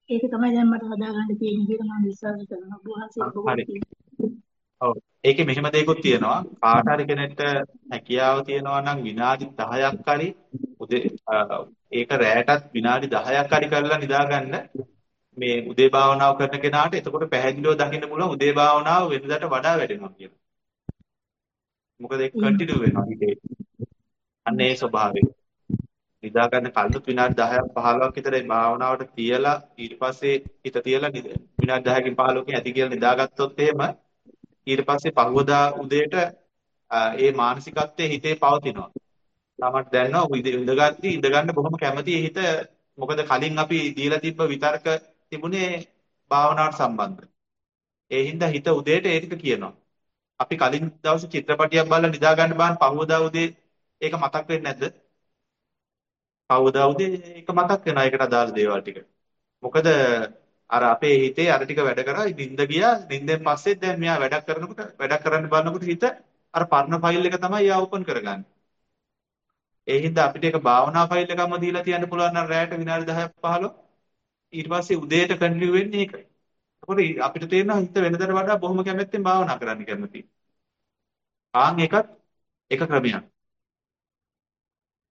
ඒක තමයි දැන් මට හදාගන්න තියෙන්නේ කියලා මම විශ්වාස කරනවා ඔබ වහන්සේ බොහෝ හරි. ඔව්. ඒකේ මෙහෙම දෙයක්ත් තියෙනවා. කාට හරි කෙනෙක්ට හැකියාව තියෙනවා නම් විනාඩි 10ක් හරි උදේ ඒක රැයටත් විනාඩි 10ක් හරි කරලා නිදාගන්න මේ උදේ භාවනාව කරන කෙනාට එතකොට පැහැදිලිව දකින්න පුළුවන් උදේ භාවනාව වෙනදාට වඩා වැඩෙනවා කියලා. මොකද ඒක කන්ටිනියු වෙනවා හිතේ. අන්න ඒ ස්වභාවය. නිදා ගන්න කල්ප විනාඩි 10ක් 15ක් විතර මේ භාවනාවට තියලා ඊට පස්සේ හිත තියලා විනාඩි 10කින් 15කින් ඇති කියලා නිදාගත්තොත් එහෙම ඊට පස්සේ පහවදා උදේට ඒ මානසිකත්වයේ හිතේ පවතිනවා. තමට දැනනවා ඉඳගද්දි ඉඳ ගන්න බොහොම කැමති හිත මොකද කලින් අපි දීලා තිබ්බ විතර්ක තිබුණේ භාවනාවට සම්බන්ධ. ඒ හින්දා හිත උදේට ඒක කියනවා. අපි කලින් දවසේ චිත්‍රපටියක් බලලා නිදා ගන්න බාන පහවදා උදේ ඒක මතක් වෙන්නේ නැද්ද? පහවදා උදේ ඒක මතක් වෙනවා ඒකට අදාළ දේවල් ටික. මොකද අර අපේ හිතේ අර ටික වැඩ කරා නිින්ද ගියා නිින්දෙන් පස්සේ දැන් මෙයා වැඩක් කරනකොට වැඩක් කරන්න බලනකොට හිත අර පරණ ෆයිල් එක තමයි යා ඕපන් කරගන්නේ. ඒ හින්දා අපිට ඒක භාවනා ෆයිල් එකක්ම දීලා තියන්න පුළුවන් නම් රැයට විනාඩි 10ක් 15 ඊට පස්සේ උදේට කන්ටිනියු වෙන්නේ ඒකයි. එතකොට අපිට තේරෙනවා හිත වෙනදට වඩා බොහොම කැමැත්තෙන් භාවනා කරන්න කැමතියි. ආන් එකත් එක ක්‍රමයක්.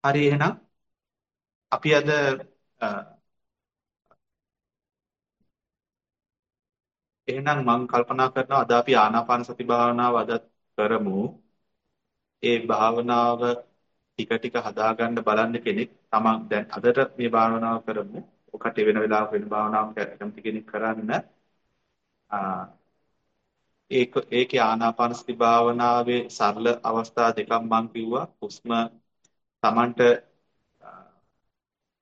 හරි එහෙනම් අපි අද එහෙනම් මම කල්පනා කරනවා අද අපි ආනාපාන සති භාවනාව අද කරමු. ඒ භාවනාව ටික ටික හදාගන්න බලන්න කෙනෙක් තමන් දැන් අදට මේ භාවනාව කරමු. ඔකට වෙන වෙලාවක වෙන භාවනාවක් කැමති කෙනෙක් කරන්න. ඒක ඒකේ ආනාපාන සති භාවනාවේ සරල අවස්ථා දෙකක් මම කිව්වා. හුස්ම තමන්ට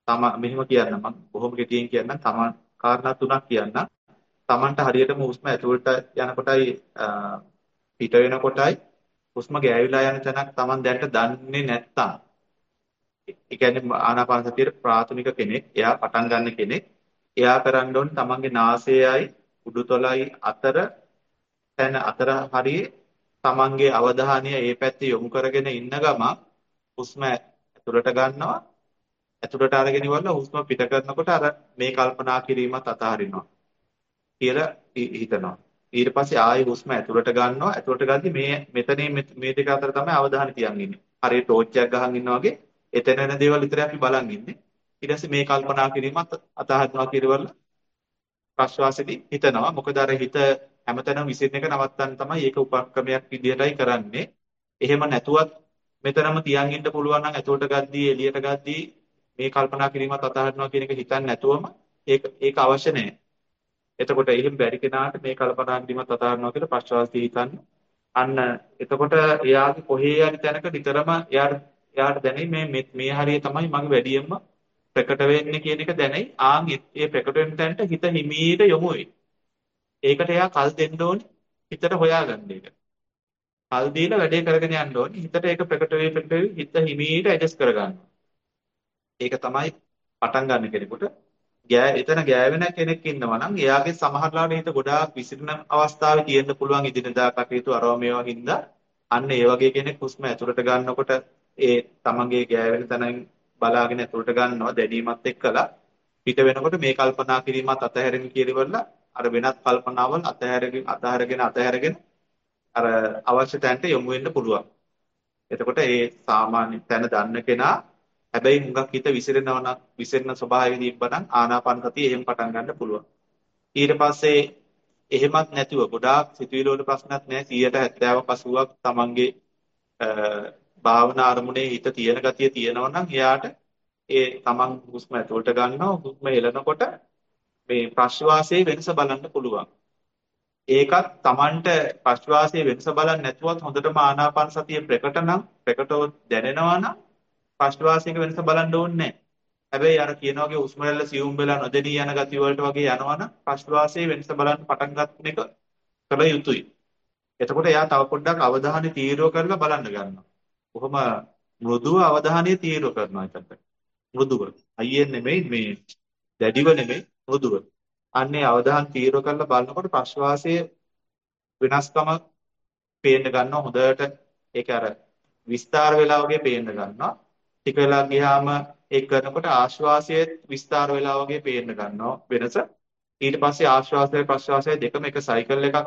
තම මෙහෙම කියන්න මම බොහොම කෙටියෙන් කියන්න තමන් කාරණා තුනක් කියන්න. තමන්ට හරියටම හුස්ම ඇතුළට යනකොටයි පිට වෙනකොටයි හුස්ම ගෑවිලා යන තැනක් තමන් දැනට දන්නේ නැත්තම් ඒ කියන්නේ ආනාපාන සතියේ ප්‍රාථමික කෙනෙක් එයා පටන් ගන්න කෙනෙක්. එයා කරන්න ඕනේ තමන්ගේ නාසයයි උඩුතලයි අතර තැන අතර හරියේ තමන්ගේ අවධානය ඒ පැත්තේ යොමු කරගෙන ඉන්න ගම හුස්ම ඇතුළට ගන්නවා. ඇතුළට අරගෙන ඉවරලා හුස්ම පිට කරනකොට අර මේ කල්පනා කිරීමත් අතහරිනවා කියලා හිතනවා. ඊට පස්සේ ආයෙ හුස්ම ඇතුළට ගන්නවා. ඇතුළට ගද්දි මේ මෙතනින් මේ දෙක අතර තමයි අවධානය තියන් ඉන්නේ. හරිය ටෝච් එකක් ගහන් ඉන්නා වගේ එතන එන දේවල් විතරයි අපි බලන් ඉන්නේ ඊට පස්සේ මේ කල්පනා කිරීමත් අතහරිනවා කියලා ප්‍රශ්වාසෙදී හිතනවා. මොකද අර හිත හැමතැනම විසිරෙන එක නවත්තන්න තමයි ඒක උපක්‍රමයක් විදියටයි කරන්නේ. එහෙම නැතුවත් මෙතනම තියන් ඉන්න පුළුවන් නම් ඇතුළට ගද්දී එළියට ගද්දී මේ කල්පනා කිරීමත් අතහරිනවා කියන එක හිතන්නේ නැතුවම ඒක ඒක අවශ්‍ය නැහැ. එතකොට එහෙම බැරි කෙනාට මේ කල්පනා කිරීමත් අතහරිනවා කියලා ප්‍රශ්වාසය හිතන්න. අන්න එතකොට එයාගේ කොහේ යරි තැනක නිතරම එයාට එයාට දැනෙයි මේ මේ හරිය තමයි මගේ වැඩියෙන්ම ප්‍රකට වෙන්නේ කියන එක දැනෙයි. ආන් ඒ ප්‍රකට වෙන තැනට හිත හිමීට යොමු වෙයි. ඒකට එයා කල් දෙන්න ඕනේ හිතට හොයාගන්න එක. කල් දීලා වැඩේ කරගෙන යන්න ඕනේ. හිතට ඒක ප්‍රකට වෙයි ප්‍රකට වෙයි හිත හිමීට ඇඩ්ජස්ට් කරගන්නවා. ඒක තමයි පටන් ගන්න කෙනෙකුට ගෑ එතන ගෑවෙන කෙනෙක් ඉන්නවා නම් එයාගේ සමහරලාට හිත ගොඩාක් විසිරෙන අවස්ථාවේ තියෙන්න පුළුවන් ඉදිනදා කටයුතු අරව මේවා හින්දා අන්න ඒ වගේ කෙනෙක් හුස්ම ඇතුළට ගන්නකොට ඒ තමන්ගේ ගෑවෙන තැනින් බලාගෙන ඇතුළට ගන්නවා දැඩීමත් එක්කලා පිට වෙනකොට මේ කල්පනා කිරීමත් අතහැරෙන කියලා අර වෙනත් කල්පනාවල් අතහැරගෙන අතහැරගෙන අතහැරගෙන අර අවශ්‍ය තැනට යොමු වෙන්න පුළුවන්. එතකොට ඒ සාමාන්‍ය තැන දන්න කෙනා හැබැයි මුගක් හිත විසිරෙනවා නම් විසිරෙන ස්වභාවය දීප්පනම් ආනාපාන සතිය එහෙම පටන් ගන්න පුළුවන්. ඊට පස්සේ එහෙමත් නැතුව ගොඩාක් සිතුවිලි වල ප්‍රශ්නක් නැහැ 170ක් 80ක් තමන්ගේ භාවනා අරමුණේ හිත තියෙන ගතිය තියෙනවා නම් එයාට ඒ තමන් හුස්ම ඇතුළට ගන්නවා හුස්ම හෙලනකොට මේ ප්‍රශ්වාසයේ වෙනස බලන්න පුළුවන්. ඒකත් තමන්ට ප්‍රශ්වාසයේ වෙනස බලන්න නැතුවත් හොඳටම ආනාපාන සතිය ප්‍රකට නම් ප්‍රකටව දැනෙනවා නම් ප්‍රශ්වාසයක වෙනස බලන්න ඕනේ හැබැයි අර කියන වගේ හුස්ම රැල්ල සියුම් වෙලා නොදෙනී යන ගතිය වලට වගේ යනවනම් ප්‍රශ්වාසයේ වෙනස බලන්න පටන් ගන්න එක කළ යුතුයි. එතකොට එයා තව පොඩ්ඩක් අවධානය තීව්‍ර කරලා බලන්න ගන්නවා. කොහොම මෘදුව අවධානය තීව්‍ර කරනවා එතකොට. මෘදුව. අයියෙන් නෙමෙයි මේ දැඩිව නෙමෙයි මෘදුව. අන්නේ අවධානය තීව්‍ර කරලා බලනකොට ප්‍රශ්වාසයේ වෙනස්කම පේන්න ගන්නවා හොඳට ඒක අර විස්තර වෙලා වගේ පේන්න ගන්නවා. ටික වෙලා ගියාම ඒක කරනකොට ආශ්වාසයේ විස්තර වෙලා වගේ පේන්න ගන්නවා වෙනස. ඊට පස්සේ ආශ්වාසය ප්‍රශ්වාසය දෙකම එක සයිකල් එකක්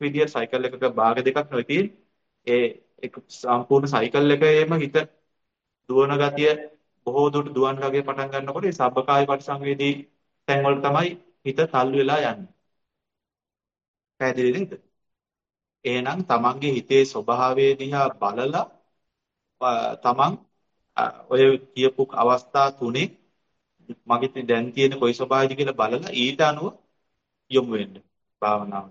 විදියට සයිකල් එකක භාග දෙකක් නෙවෙයි ඒ ඒක සම්පූර්ණ සයිකල් එකේම හිත දුවන ගතිය බොහෝ දුරට දුවන්න වගේ පටන් ගන්නකොට ඒ සබ්බකාය පරිසංවේදී තැන් වල තමයි හිත තල්ලු වෙලා යන්නේ. පැහැදිලි නේද? එහෙනම් තමන්ගේ හිතේ ස්වභාවය දිහා බලලා තමන් ඔය කියපු අවස්ථා තුනේ මගේ දැන් තියෙන කොයි ස්වභාවයද කියලා බලලා ඊට අනුව යොමු වෙන්න භාවනාව.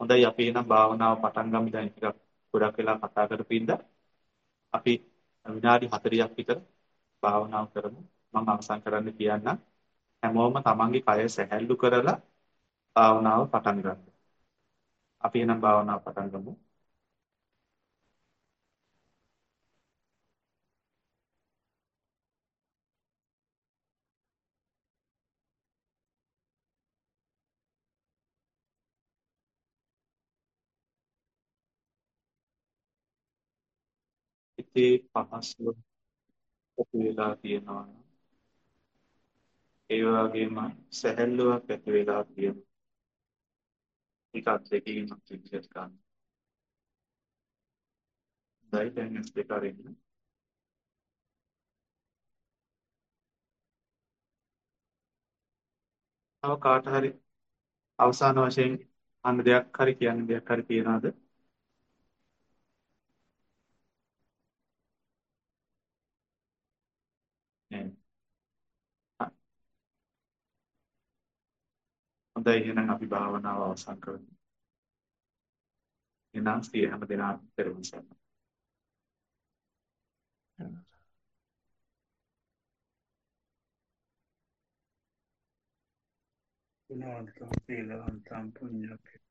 හොඳයි අපි එහෙනම් භාවනාව පටන් ගමු දැන් ටිකක් ගොඩක් වෙලා කතා කරපින්ද අපි විනාඩි 40ක් විතර භාවනාව කරමු මම අවසන් කරන්න කියන්නම් හැමෝම තමන්ගේ කය සැහැල්ලු කරලා භාවනාව පටන් ගන්න. අපි එනම් භාවනාව පටන් ගමු. හිතේ පහසුව ඇති වෙලා තියෙනවා. ඒ වගේම සැහැල්ලුවක් ඇති වෙලා තියෙනවා. එකක් දෙකකින් විදිහට ගන්න. හොඳයි දැන් ඇස් දෙක අරින්න. තව කාට හරි අවසාන වශයෙන් අන්න දෙයක් හරි කියන්න දෙයක් හරි තියනවාද? නෑ. හොඳයි එහෙනම් අපි භාවනාව අවසන් කරමු. එනම් සිය හැම දිනම පෙරමුණ සරණයි. ගුණවන්තං සීලවන්තං පුඤ්ඤක්ඛිතං